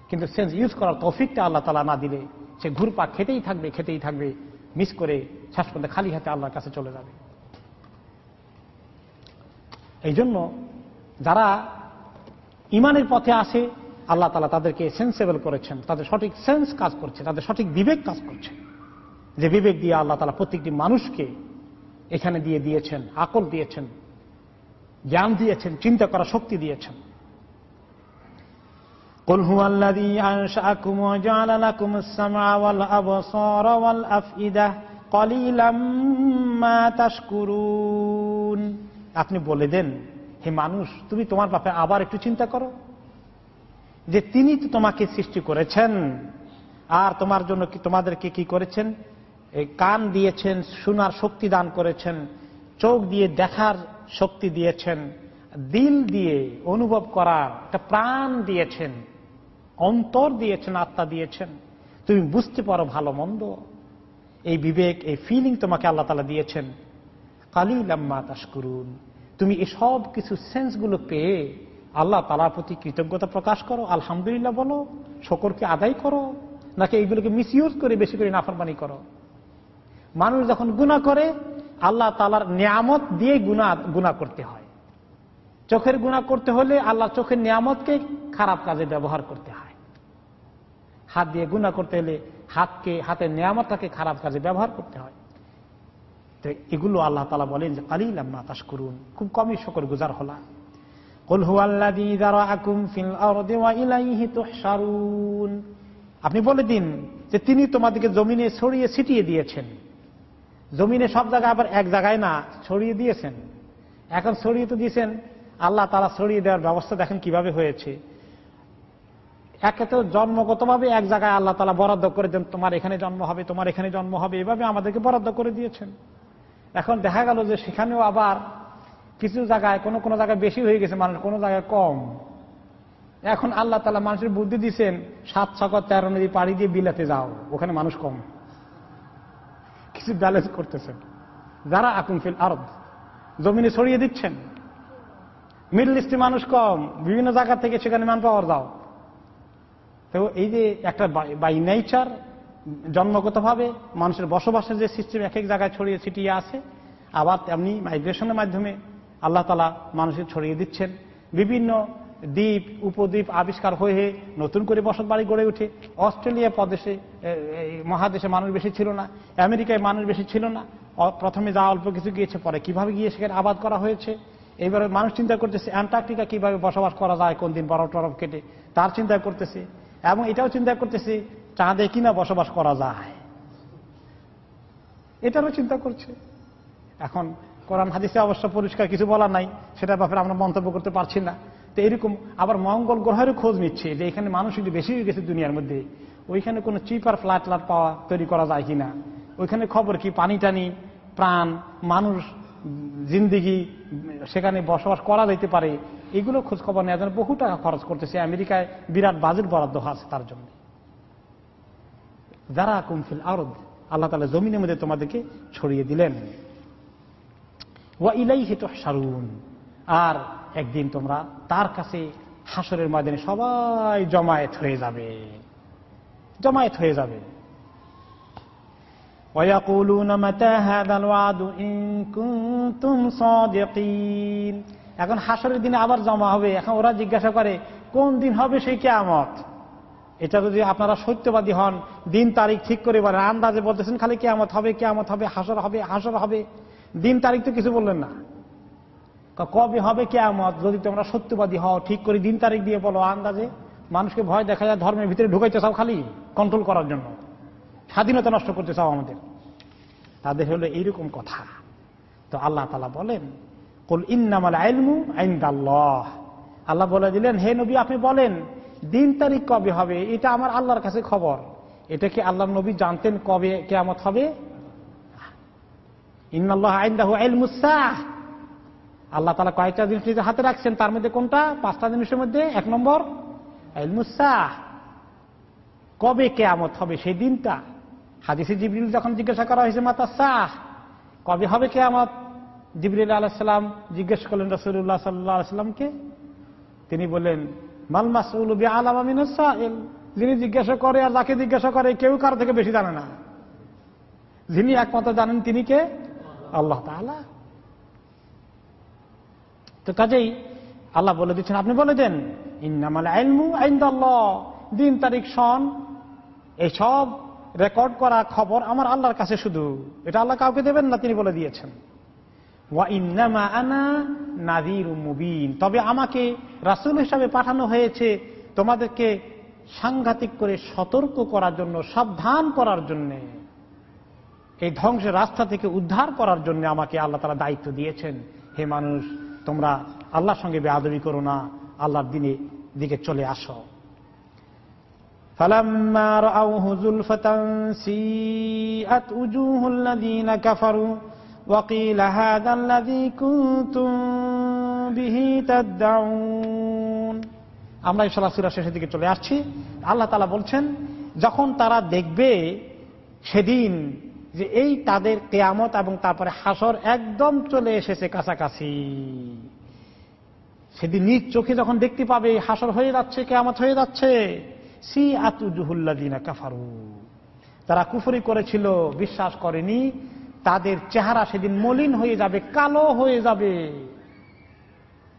কিন্তু সেন্স ইউজ করার তৌফিকটা আল্লাহ তালা না দিলে সে ঘুরপা খেতেই থাকবে খেতেই থাকবে মিস করে শেষ পর্যন্ত খালি হাতে আল্লাহর কাছে চলে যাবে। এই জন্য যারা ইমানের পথে আসে, আল্লাহ তালা তাদেরকে সেন্সেবল করেছেন, তাদের সঠিক সেন্স কাজ করছে, তাদের সঠিক বিবেক কাজ করছে। যে বিবেক দিয়ে আল্লাহ তালা প্রত্যেকটি মানুষকে এখানে দিয়ে দিয়েছেন, আকল দিয়েছেন, জ্ঞান দিয়েছেন, চিন্তা করা শক্তি দিয়েছেন। قل هو الذي أنشأكم وجعل لكم السمع والأبصار والأفئدة قليلا ما تشكرون আপনি বলে দেন হে মানুষ তুমি তোমার ব্যাপারে আবার একটু চিন্তা করো যে তিনি তো তোমাকে সৃষ্টি করেছেন আর তোমার জন্য কি তোমাদেরকে কি করেছেন এই কান দিয়েছেন শোনার শক্তি দান করেছেন চোখ দিয়ে দেখার শক্তি দিয়েছেন দিল দিয়ে অনুভব করার একটা প্রাণ দিয়েছেন অন্তর দিয়েছেন, আত্মা দিয়েছেন। তুমি বুঝতে পারো ভালো মন্দ। এই বিবেক, এই ফিলিং তোমাকে আল্লাহ তালা দিয়েছেন। কালিলাম্মা তাস করুন তুমি এই সব কিছু সেন্সগুলো পেয়ে আল্লাহ তালার প্রতি কৃতজ্ঞতা প্রকাশ করো, আলহামদুলিল্লাহ বলো শকরকে আদায় করো, নাকি এইগুলোকে মিসইউজ করে বেশি করে নাফরমানি করো? মানুষ যখন গুণা করে, আল্লাহ তালার নিয়ামত দিয়ে গুণা গুণা করতে হয়। চোখের গুণা করতে হলে আল্লাহ চোখের নিয়ামতকে খারাপ কাজে ব্যবহার করতে হাত দিয়ে গুণা করতে হলে হাতকে, হাতের নিয়ামতটাকে খারাপ কাজে ব্যবহার করতে হয়। তো এগুলো আল্লাহ তালা বলেন যে কালিল আম্মা তাস করুন খুব কমই শকর গুজার হলা। আপনি বলে দিন যে, তিনি তোমাদেরকে জমিনে ছড়িয়ে ছিটিয়ে দিয়েছেন। জমিনে সব জায়গায় আবার এক জায়গায় না, ছড়িয়ে দিয়েছেন। এখন ছড়িয়ে তো দিয়েছেন। আল্লাহ তারা ছড়িয়ে দেওয়ার ব্যবস্থা দেখেন কীভাবে হয়েছে। একে তো জন্মগতভাবে এক জায়গায় আল্লাহ তালা বরাদ্দ করে দেন, তোমার এখানে জন্ম হবে, তোমার এখানে জন্ম হবে, এভাবে আমাদেরকে বরাদ্দ করে দিয়েছেন। এখন দেখা গেল যে সেখানেও আবার কিছু জায়গায়, কোনো কোনো জায়গায় বেশি হয়ে গেছে মানুষ, কোনো জায়গায় কম। এখন আল্লাহ তালা মানুষের বুদ্ধি দিচ্ছেন সাত ছক তেরো নদী পাড়ি দিয়ে বিলাতে যাও, ওখানে মানুষ কম। কিছু ব্যালেন্স করতেছেন। যারা আকুমফিল আরব জমিনে ছড়িয়ে দিচ্ছেন। মিডল ইস্টে মানুষ কম, বিভিন্ন জায়গা থেকে সেখানে মান পাওয়ার দাও। তো এই যে একটা বাই নেচার জন্মগতভাবে মানুষের বসবাসের যে সিস্টেম এক এক জায়গায় ছড়িয়ে ছিটিয়ে আছে, আবার তেমনি মাইগ্রেশনের মাধ্যমে আল্লাহ তালা মানুষের ছড়িয়ে দিচ্ছেন। বিভিন্ন দ্বীপ, উপদ্বীপ আবিষ্কার হয়ে নতুন করে বসত বাড়ি গড়ে উঠে অস্ট্রেলিয়া প্রদেশে মহাদেশে মানুষ বেশি ছিল না, আমেরিকায় মানুষ বেশি ছিল না। প্রথমে যা অল্প কিছু গিয়েছে, পরে কীভাবে গিয়ে সেখানে আবাদ করা হয়েছে? এইবারে মানুষ চিন্তা করতেছে, অ্যান্টার্কটিকা কীভাবে বসবাস করা যায়, কোন দিন বরফ টরফ কেটে, তার চিন্তা করতেছে। এবং এটাও চিন্তা করতেছে, চাঁদে কিনা বসবাস করা যায়। এটারও চিন্তা করছে। এখন কোরআন হাদিসে অবশ্য পরিষ্কার কিছু বলা নাই, সেটার ব্যাপারে আমরা মন্তব্য করতে পারছি না। তো এরকম আবার মঙ্গল গ্রহেরও খোঁজ নিচ্ছে যে এখানে মানুষ একটু বেশি হয়ে গেছে দুনিয়ার মধ্যে, ওইখানে কোনো চিপার ফ্ল্যাট ফ্ল্যাট পাওয়া তৈরি করা যায় কিনা? ওইখানে খবর কি পানি টানি, প্রাণ, মানুষ জিন্দিগি, সেখানে বসবাস করা যেতে পারে? এগুলো খোঁজ খবর নেওয়ার জন্য বহু টাকা খরচ করতেছে। আমেরিকায় বিরাট বাজেট বরাদ্দ আছে তার জন্য। যারা কুমফিল আরদ, আল্লাহ তালা জমিনের মধ্যে তোমাদেরকে ছড়িয়ে দিলেন। ওয়া ইলাই হেতু সারুন আর একদিন তোমরা তার কাছে হাসরের ময়দানে সবাই জমায়েত হয়ে যাবে। জমায়েত হয়ে যাবে। এখন হাসরের দিনে আবার জমা হবে। এখন ওরা জিজ্ঞাসা করে, কোন দিন হবে সেই কেয়ামত? এটা যদি আপনারা সত্যবাদী হন, দিন তারিখ ঠিক করে বলেন। আন্দাজে বলতেছেন খালি কেয়ামত হবে কেয়ামত হবে, হাসর হবে হাসর হবে। দিন তারিখ তো কিছু বললেন না। কবে হবে কেয়ামত? যদি তোমরা সত্যবাদী হও, ঠিক করে দিন তারিখ দিয়ে বলো আন্দাজে। মানুষকে ভয় দেখা যায় ধর্মের ভিতরে ঢুকাইতে চাও খালি কন্ট্রোল করার জন্য। স্বাধীনতা নষ্ট করতে চাও আমাদের। তাদের হলো এইরকম কথা। তো আল্লাহ তালা বলেন আল্লাহ বলে দিলেন, হে নবী, আপনি বলেন, দিন তারিখ কবে হবে? এটা আমার আল্লাহর কাছে খবর। এটা কি আল্লাহ নবী জানতেন কবে কেয়ামত হবে? আল্লাহ তালা কয়েকটা জিনিস নিজের হাতে রাখছেন? তার মধ্যে কোনটা? পাঁচটা জিনিসের মধ্যে এক নম্বর আইলমুসাহ কবে কেয়ামত হবে? সেই দিনটা। হাদিসে জিবরিল যখন জিজ্ঞাসা করা হয়েছে, মাতা সাহ, কবে হবে কেয়ামত? জিবরিল আলাহিসাল্লাম জিজ্ঞেস করলেন রসুল্লাহ সাল্লামকে তিনি বললেন, মাল মাসুল আলাম যিনি জিজ্ঞাসা করে আর যাকে জিজ্ঞাসা করে কেউ কারও থেকে বেশি জানে না। যিনি একমাত্র জানেন তিনি কে? আল্লাহ তালা তো কাজেই আল্লাহ বলে দিচ্ছেন, আপনি বলে দেন, ইন্নামাল আইলমু আইন্দাল্লাহ দিন, তারিখ, সন এইসব রেকর্ড করা খবর আমার আল্লাহর কাছে শুধু। এটা আল্লাহ কাউকে দেবেন না, তিনি বলে দিয়েছেন। ওয়াইন্নামা আনা নাজির মুবিন। তবে আমাকে রাসুল হিসাবে পাঠানো হয়েছে তোমাদেরকে সাংঘাতিক করে সতর্ক করার জন্য, সাবধান করার জন্য। এই ধ্বংসের রাস্তা থেকে উদ্ধার করার জন্য আমাকে আল্লাহ তারা দায়িত্ব দিয়েছেন। হে মানুষ, তোমরা আল্লাহর সঙ্গে বেআরি করো না, আল্লাহর দিনে দিকে চলে আসো। ফালাম্মা রাআউহু যুলফাতান সিআত উজুহুল লাযীনা কাফারু وقيل هذا الذي كنتم به تدعون আমরা ইনশাল্লাহ সুরা শেষের দিকে চলে আসছি আল্লাহ তালা বলছেন যখন তারা দেখবে সেদিন যে এই তাদের কেয়ামত এবং তারপরে হাসর একদম চলে এসেছে কাছাকাছি সেদিন নিজ চোখে যখন দেখতে পাবে হাসর হয়ে যাচ্ছে কেয়ামত হয়ে যাচ্ছে সি আতুজুহুল্লাদিনা কাফারু তারা কুফরি করেছিল বিশ্বাস করেনি তাদের চেহারা সেদিন মলিন হয়ে যাবে, কালো হয়ে যাবে।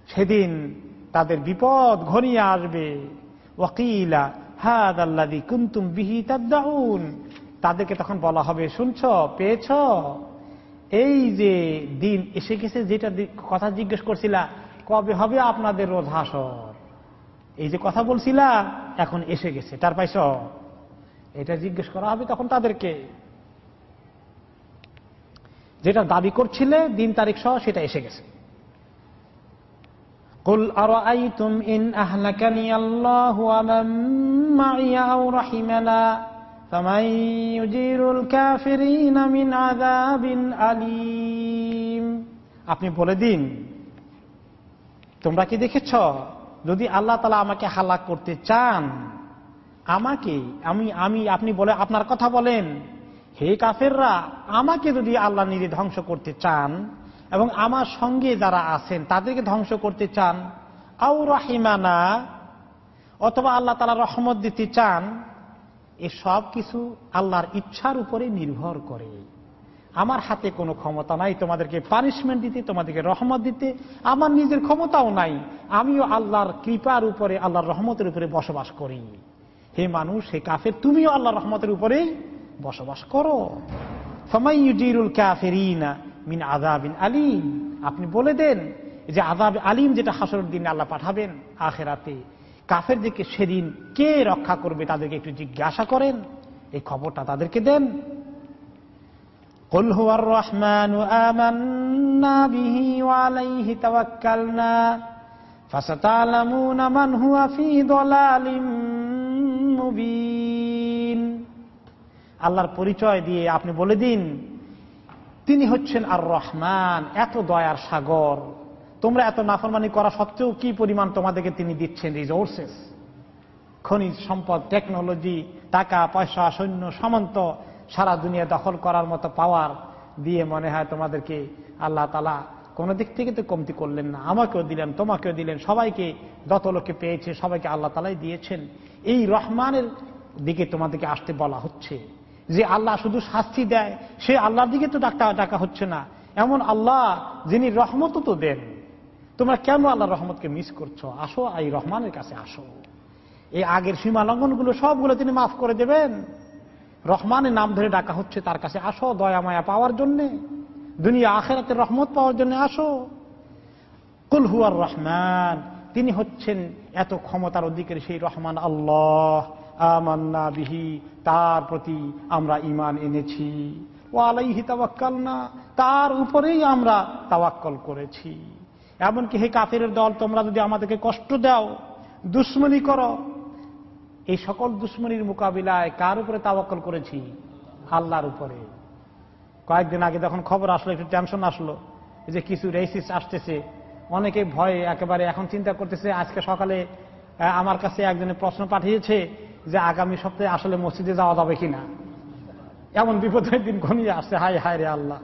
সেদিন তাদের বিপদ ঘনিয়ে আসবে। ওয়াকিলা হাদ আল্লাদি কুন্তুম বিহি তাদ্দাউন। তাদেরকে তখন বলা হবে, শুনছ, পেয়েছ? এই যে দিন এসে গেছে, যেটা কথা জিজ্ঞেস করছিলা, কবে হবে আপনাদের রোজ হাসর? এই যে কথা বলছিলা, এখন এসে গেছে, তার পাইছ? এটা জিজ্ঞেস করা হবে তখন তাদেরকে। যেটা দাবি করছিলে দিন তারিখ সহ সেটা এসে গেছে قل أرأيتم إن أهلكني الله ومن معي أو رحمنا فمن يجير الكافرين من عذاب أليم আপনি বলে দিন তোমরা কি দেখেছ যদি আল্লাহ তালা আমাকে হালাক করতে চান আমাকে আমি আমি আপনি বলে আপনার কথা বলেন হে কাফেররা, আমাকে যদি আল্লাহ নিজে ধ্বংস করতে চান এবং আমার সঙ্গে যারা আছেন তাদেরকে ধ্বংস করতে চান আউ রাহিমানা, অথবা আল্লাহ তালা রহমত দিতে চান, এ সব কিছু আল্লাহর ইচ্ছার উপরে নির্ভর করে। আমার হাতে কোনো ক্ষমতা নাই, তোমাদেরকে পানিশমেন্ট দিতে, তোমাদেরকে রহমত দিতে, আমার নিজের ক্ষমতাও নাই, আমিও আল্লাহর কৃপার উপরে, আল্লাহর রহমতের উপরে বসবাস করি। হে মানুষ, হে কাফের, তুমিও আল্লাহর রহমতের উপরেই বসবাস করো ফমাইজিরুল কাফেরিনা মিন আজাবিন আলিম আপনি বলে দেন যে আজাব আলিম যেটা হাসর দিনে আল্লাহ পাঠাবেন আখেরাতে কাফের দিকে সেদিন কে রক্ষা করবে তাদেরকে একটু জিজ্ঞাসা করেন এই খবরটা তাদেরকে দেন قل هو الرحمن آمنا به وعليه توكلنا فستعلمون من هو في ضلال مبين আল্লাহর পরিচয় দিয়ে আপনি বলে দিন, তিনি হচ্ছেন আর রহমান এত দয়ার সাগর। তোমরা এত নাফরমানি করা সত্ত্বেও কি পরিমাণ তোমাদেরকে তিনি দিচ্ছেন রিসোর্সেস খনিজ সম্পদ টেকনোলজি টাকা, পয়সা, সৈন্য, সামন্ত, সারা দুনিয়া দখল করার মতো পাওয়ার দিয়ে মনে হয় তোমাদেরকে আল্লাহ তালা কোন দিক থেকে তো কমতি করলেন না। আমাকেও দিলেন, তোমাকেও দিলেন, সবাইকে যত লোকে পেয়েছে সবাইকে আল্লাহ তালাই দিয়েছেন। এই রহমানের দিকে তোমাদেরকে আসতে বলা হচ্ছে। যে আল্লাহ শুধু শাস্তি দেয়, সে আল্লাহর দিকে তো ডাকা ডাকা হচ্ছে না। এমন আল্লাহ যিনি রহমত তো দেন। তোমরা কেন আল্লাহ রহমতকে মিস করছ? আসো, এই রহমানের কাছে আসো। এই আগের সীমা লঙ্ঘনগুলো সবগুলো তিনি মাফ করে দেবেন। রহমানের নাম ধরে ডাকা হচ্ছে তার কাছে আসো, দয়া, মায়া পাওয়ার জন্য। দুনিয়া আখেরাতের রহমত পাওয়ার জন্য আসো। কুলহুয়ার রহমান, তিনি হচ্ছেন এত ক্ষমতার অধিকারী সেই রহমান আল্লাহ। আমান্না বিহি, তার প্রতি আমরা ইমান এনেছি। ও আলাইহি তাওয়াক্কাল না তার উপরেই আমরা তাওয়াক্কল করেছি। এমনকি হে কাফের দল, তোমরা যদি আমাদেরকে কষ্ট দাও, দুশ্মনী করো, এই সকল দুশ্মনীর মোকাবিলায় কার উপরে তাওয়াক্কল করেছি? আল্লাহর উপরে। কয়েকদিন আগে যখন খবর আসলো, একটু টেনশন আসলো যে কিছু রেসিস আসতেছে। অনেকে ভয়ে একেবারে এখন চিন্তা করতেছে, আজকে সকালে আমার কাছে একজনের প্রশ্ন পাঠিয়েছে যে আগামী সপ্তাহে আসলে মসজিদে যাওয়া যাবে কিনা? এমন বিপদের দিন ঘনিয়ে আসছে? হায় হায় রে আল্লাহ।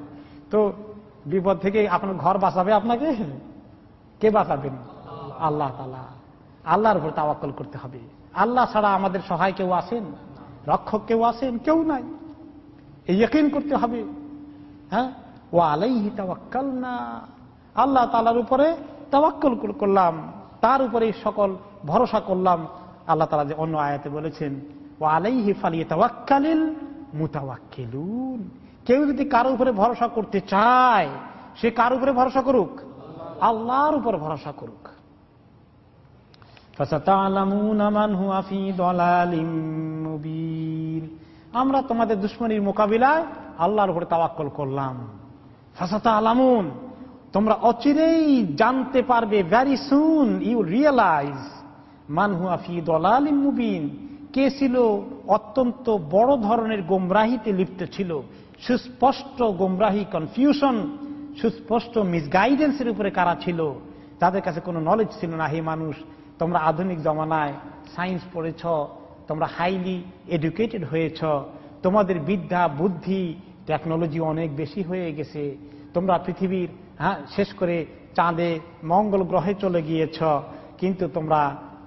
তো বিপদ থেকে আপনার ঘর বাঁচাবে আপনাকে? কে বাঁচাবেন? আল্লাহ তালা আল্লাহর উপর তাওয়াক্কল করতে হবে। আল্লাহ ছাড়া আমাদের সহায় কেউ আছেন? রক্ষক কেউ আছেন? কেউ নাই। এই ইয়কিন করতে হবে। হ্যাঁ? ও আলাইহি তাওয়াক্কাল না আল্লাহ তালার উপরে তাওয়াক্কল করলাম। তার উপরে সকল ভরসা করলাম। আল্লাহ তালা যে অন্য আয়াতে বলেছেন ও আলাইহি ফালিয়ে তাওয়াক্কালিল মুতাওয়াক্কিলুন। কেউ যদি কারও উপরে ভরসা করতে চায়, সে কার উপরে ভরসা করুক? আল্লাহর উপর ভরসা করুক। আমরা তোমাদের দুশ্মনীর মোকাবিলায় আল্লাহর উপরে তাওয়াক্কল করলাম। ফাসাতা আলামুন তোমরা অচিরেই জানতে পারবে ভ্যারি সুন ইউ রিয়েলাইজ মান হুয়া ফি দলালিম মুবিন। কে ছিল অত্যন্ত বড় ধরনের গোমরাহিতে লিপ্ত ছিল? সুস্পষ্ট গোমরাহি কনফিউশন সুস্পষ্ট মিসগাইডেন্সের উপরে কারা ছিল? তাদের কাছে কোনো নলেজ ছিল না, হে মানুষ, তোমরা আধুনিক জমানায় সায়েন্স পড়েছ, তোমরা হাইলি এডুকেটেড হয়েছ, তোমাদের বিদ্যা, বুদ্ধি টেকনোলজি অনেক বেশি হয়ে গেছে, তোমরা পৃথিবীর হ্যাঁ শেষ করে চাঁদে মঙ্গল গ্রহে চলে গিয়েছ, কিন্তু তোমরা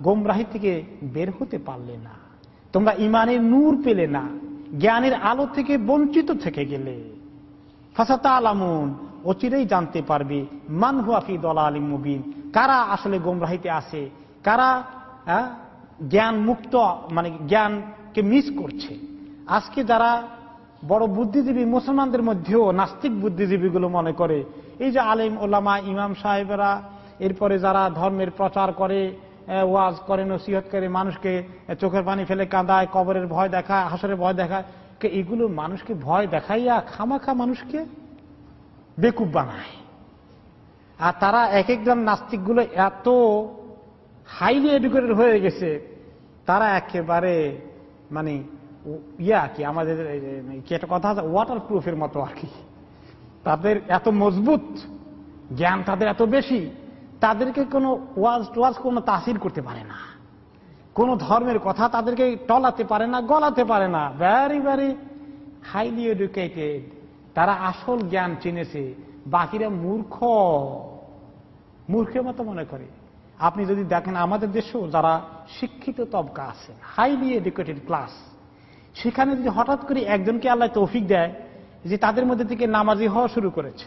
গোমরাহি থেকে বের হতে পারলে না। তোমরা ইমানের নূর পেলে না। জ্ঞানের আলো থেকে বঞ্চিত থেকে গেলে। ফাসাতা আলামুন অচিরেই জানতে পারবে, মান হুয়াফি দলা আলিম মুবিন। কারা আসলে গোমরাহিতে আসে কারা জ্ঞান মুক্ত মানে জ্ঞানকে মিস করছে? আজকে যারা বড় বুদ্ধিজীবী মুসলমানদের মধ্যেও নাস্তিক বুদ্ধিজীবীগুলো মনে করে, এই যে আলিম, ওলামা, ইমাম সাহেবেরা, এরপরে যারা ধর্মের প্রচার করে ওয়াজ করে, নসিহত করে, মানুষকে চোখের পানি ফেলে কাঁদায়, কবরের ভয় দেখায়, হাসরের ভয় দেখায়। এগুলো মানুষকে ভয় দেখাইয়া খামাখা মানুষকে বেকুব বানায়। আর তারা এক একজন নাস্তিকগুলো এত হাইলি এডুকেটেড হয়ে গেছে, তারা একেবারে মানে ইয়া কি আমাদের কি একটা কথা আছে? ওয়াটার প্রুফের মতো আর কি। তাদের এত মজবুত, জ্ঞান তাদের এত বেশি তাদেরকে কোনো ওয়াজ টোয়াজ কোনো তাসির করতে পারে না। কোন ধর্মের কথা তাদেরকে টলাতে পারে না, গলাতে পারে না। ভ্যারি ভ্যারি হাইলি এডুকেটেড তারা আসল জ্ঞান চিনেছে। বাকিরা মূর্খ। মূর্খের মতো মনে করে। আপনি যদি দেখেন আমাদের দেশেও যারা শিক্ষিত তবকা আছে হাইলি এডুকেটেড ক্লাস সেখানে যদি হঠাৎ করে একজনকে আল্লাহ তৌফিক দেয় যে তাদের মধ্যে থেকে নামাজি হওয়া শুরু করেছে,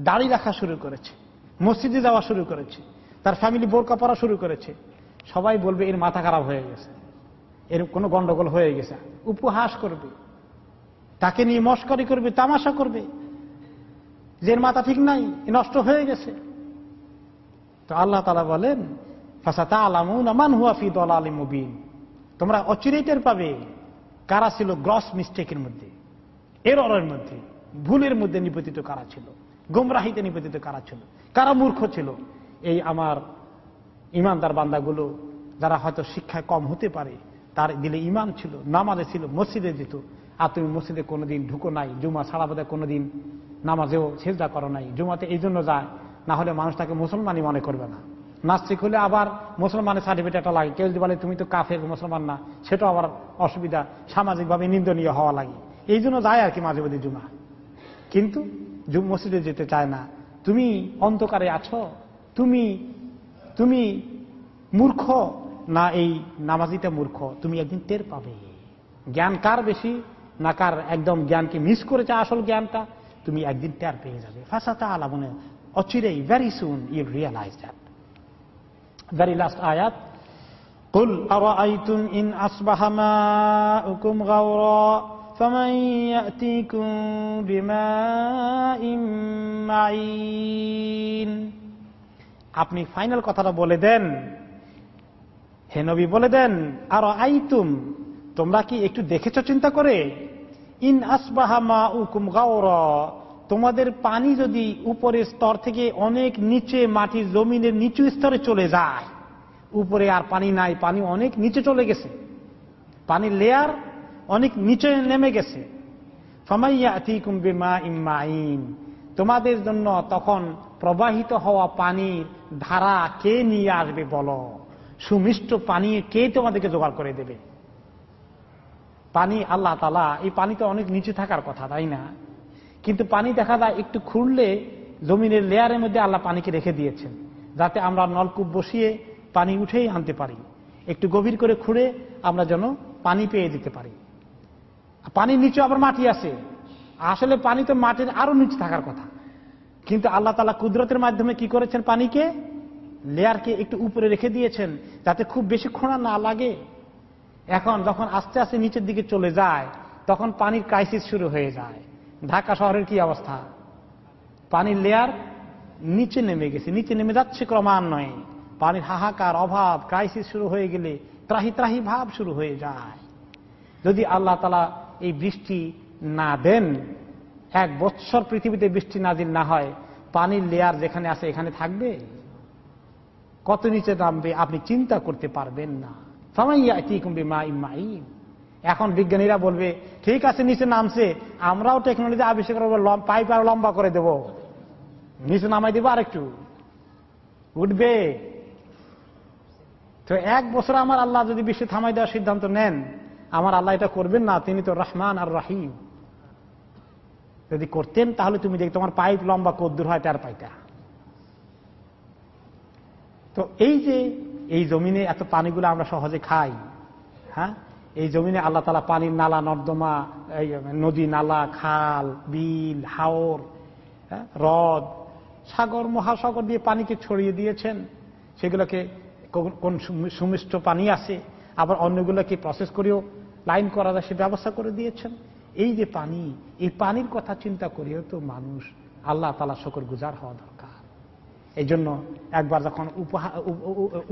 দাড়ি রাখা শুরু করেছে মসজিদে যাওয়া শুরু করেছে। তার ফ্যামিলি বোরকা পড়া শুরু করেছে। সবাই বলবে, এর মাথা খারাপ হয়ে গেছে। এর কোনো গন্ডগোল হয়ে গেছে। উপহাস করবে। তাকে নিয়ে মস্করি করবে, তামাশা করবে। যে এর মাথা ঠিক নাই নষ্ট হয়ে গেছে। তো আল্লাহ তালা বলেন ফাঁসাতা আলামুন আমান হুয়াফি দল আলী মুবিন। তোমরা অচিরেটের পাবে কারা ছিল গ্রস মিস্টেকের মধ্যে এর এররের মধ্যে, ভুলের মধ্যে নিবেদিত কারা ছিল। গোমরাহিতে নিবেদিত কারা ছিল? কারা মূর্খ ছিল? এই আমার ইমানদার বান্দাগুলো, যারা হয়তো শিক্ষায় কম হতে পারে, তার দিলে ইমান ছিল, নামাজে ছিল, মসজিদে যেত। আর তুমি মসজিদে কোনোদিন ঢুকো নাই, জুমা ছাড়া বোধহয় কোনোদিন নামাজেও সেজদা করো নাই। জুমাতে এই জন্য যায়, না হলে মানুষ তাকে মুসলমানই মনে করবে না। নাস্তিক হলে আবার মুসলমানের সার্টিফিকেটটা লাগে। কেউ যদি বলে, তুমি তো কাফের, মুসলমান না সেটা আবার অসুবিধা। সামাজিকভাবে নিন্দনীয় হওয়া লাগে। এই জন্য যায় আর কি মাঝে মাঝে জুমা। কিন্তু মসজিদে যেতে চায় না তুমি অন্ধকারে আছো তুমি তুমি মূর্খ না এই নামাজিটা মূর্খ তুমি একদিন টের পাবে জ্ঞান কার বেশি না কার একদম জ্ঞানকে মিস করেছে আসল জ্ঞানটা তুমি একদিন টের পেয়ে যাবে ফাঁসাতা আলা মনে অচিরেই very soon you realise that very last আয়াত قل أرأيتم إن أصبح ماؤكم غورا فمن يأتيكم بماء معين আপনি ফাইনাল কথাটা বলে দেন হে নবী বলে দেন আর আইতুম তোমরা কি একটু দেখেছ চিন্তা করে ইন আসবাহা মা উকুম গাওর তোমাদের পানি যদি উপরের স্তর থেকে অনেক নিচে মাটির জমিনের নিচু স্তরে চলে যায় উপরে আর পানি নাই পানি অনেক নিচে চলে গেছে পানির লেয়ার অনেক নিচে নেমে গেছে। তোমাদের জন্য তখন প্রবাহিত হওয়া পানির ধারা কে নিয়ে আসবে বলো? সুমিষ্ট পানি কে তোমাদেরকে জোগাড় করে দেবে? পানি আল্লাহ তালা এই পানি তো অনেক নিচে থাকার কথা, তাই না? কিন্তু পানি দেখা যায় একটু খুঁড়লে জমিনের লেয়ারের মধ্যে আল্লাহ পানিকে রেখে দিয়েছেন, যাতে আমরা নলকূপ বসিয়ে পানি উঠেই আনতে পারি। একটু গভীর করে খুঁড়ে আমরা যেন পানি পেয়ে দিতে পারি। পানির নিচে আবার মাটি আছে। আসলে পানি তো মাটির আরও নিচে থাকার কথা। কিন্তু আল্লাহ তালা কুদরতের মাধ্যমে কি করেছেন পানিকে? লেয়ারকে একটু উপরে রেখে দিয়েছেন, যাতে খুব বেশি খোঁড়া না লাগে। এখন যখন আস্তে আস্তে নিচের দিকে চলে যায়, তখন পানির ক্রাইসিস শুরু হয়ে যায়। ঢাকা শহরের কি অবস্থা? পানির লেয়ার নিচে নেমে গেছে। নিচে নেমে যাচ্ছে ক্রমান্বয়ে। পানির হাহাকার, অভাব ক্রাইসিস শুরু হয়ে গেলে ত্রাহি ত্রাহি ভাব শুরু হয়ে যায়। যদি আল্লাহ তালা এই বৃষ্টি না দেন, এক বৎসর পৃথিবীতে বৃষ্টি নাজিল না হয়, পানির লেয়ার যেখানে আছে এখানে থাকবে? কত নিচে নামবে আপনি চিন্তা করতে পারবেন না। এখন বিজ্ঞানীরা বলবে, ঠিক আছে, নিচে নামছে, আমরাও টেকনোলজি আবিষ্কার করব পাইপ আর লম্বা করে দেব। নিচে নামাই দেবো আরেকটু। উঠবে। তো এক বছর আমার আল্লাহ যদি বিশ্বে থামাই দেওয়ার সিদ্ধান্ত নেন আমার আল্লাহ এটা করবেন না তিনি তো রহমান আর রাহিম। যদি করতেন তাহলে তুমি দেখ তোমার পাইপ লম্বা কদ্দুর হয় তার পাইটা তো এই যে এই জমিনে এত পানিগুলো আমরা সহজে খাই হ্যাঁ? এই জমিনে আল্লাহ তালা পানির নালা নর্দমা নদী নালা খাল বিল হাওর হ্যাঁ, হ্রদ সাগর মহাসাগর দিয়ে পানিকে ছড়িয়ে দিয়েছেন। সেগুলোকে কোন সুমিষ্ট পানি আছে। আবার অন্যগুলোকে প্রসেস করেও লাইন করা যায় সে ব্যবস্থা করে দিয়েছেন। এই যে পানি, এই পানির কথা চিন্তা করেও তো মানুষ আল্লাহ তালা শকর গুজার হওয়া দরকার। এই জন্য একবার যখন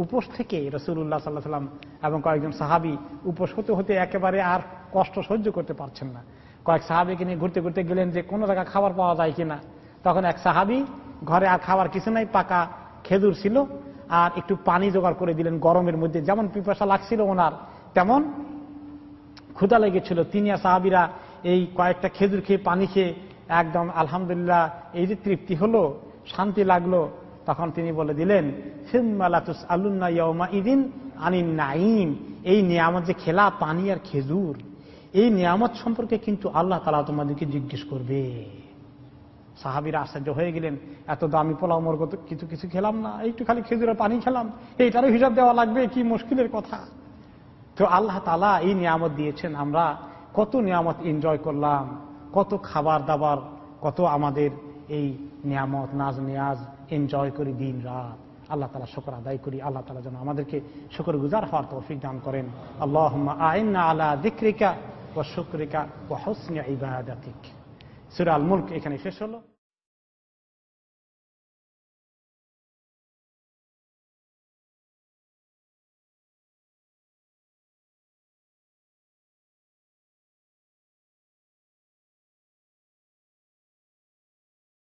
উপোস থেকে রসুল্লাহ সাল্লাহ সাল্লাম এবং কয়েকজন সাহাবি উপোস হতে হতে একেবারে আর কষ্ট সহ্য করতে পারছেন না। কয়েক সাহাবিকে নিয়ে ঘুরতে ঘুরতে গেলেন যে কোনো জায়গায় খাবার পাওয়া যায় কিনা। তখন এক সাহাবি ঘরে আর খাবার কিছু নাই, পাকা খেজুর ছিল, আর একটু পানি জোগাড় করে দিলেন গরমের মধ্যে। যেমন পিপাসা লাগছিল ওনার, তেমন ক্ষুদা লেগেছিল। তিনি সাহাবিরা এই কয়েকটা খেজুর খেয়ে পানি খেয়ে একদম আলহামদুলিল্লাহ এই যে তৃপ্তি হলো, শান্তি লাগল, তখন তিনি বলে দিলেন সিমালাতুস আল্লুন্না ইয়মা ইদিন আনি নাইম এই নিয়ামত যে খেলা, পানি আর খেজুর, এই নিয়ামত সম্পর্কে কিন্তু আল্লাহ তালা তোমাদেরকে জিজ্ঞেস করবে। সাহাবিরা আশ্চর্য হয়ে গেলেন, এত দামি পোলাও, মর্গ কিছু কিছু খেলাম না, একটু খালি খেজুরের পানি খেলাম, এইটারও হিসাব দেওয়া লাগবে, কি মুশকিলের কথা? তো আল্লাহ তালা এই নিয়ামত দিয়েছেন, আমরা কত নিয়ামত এনজয় করলাম, কত খাবার দাবার কত আমাদের এই নিয়ামত, নাজ নিয়াজ এনজয় করি দিন রাত। আল্লাহ তালা শকর আদায় করি, আল্লাহ তালা যেন আমাদেরকে শকর গুজার হওয়ার তৌফিক দান করেন। আল্লাহ আইন আলা দিক্রিকা ও শুক্রিকা ও হসনিয়া ইবাদাতিক। সুরাল মুল্ক এখানে শেষ হলো।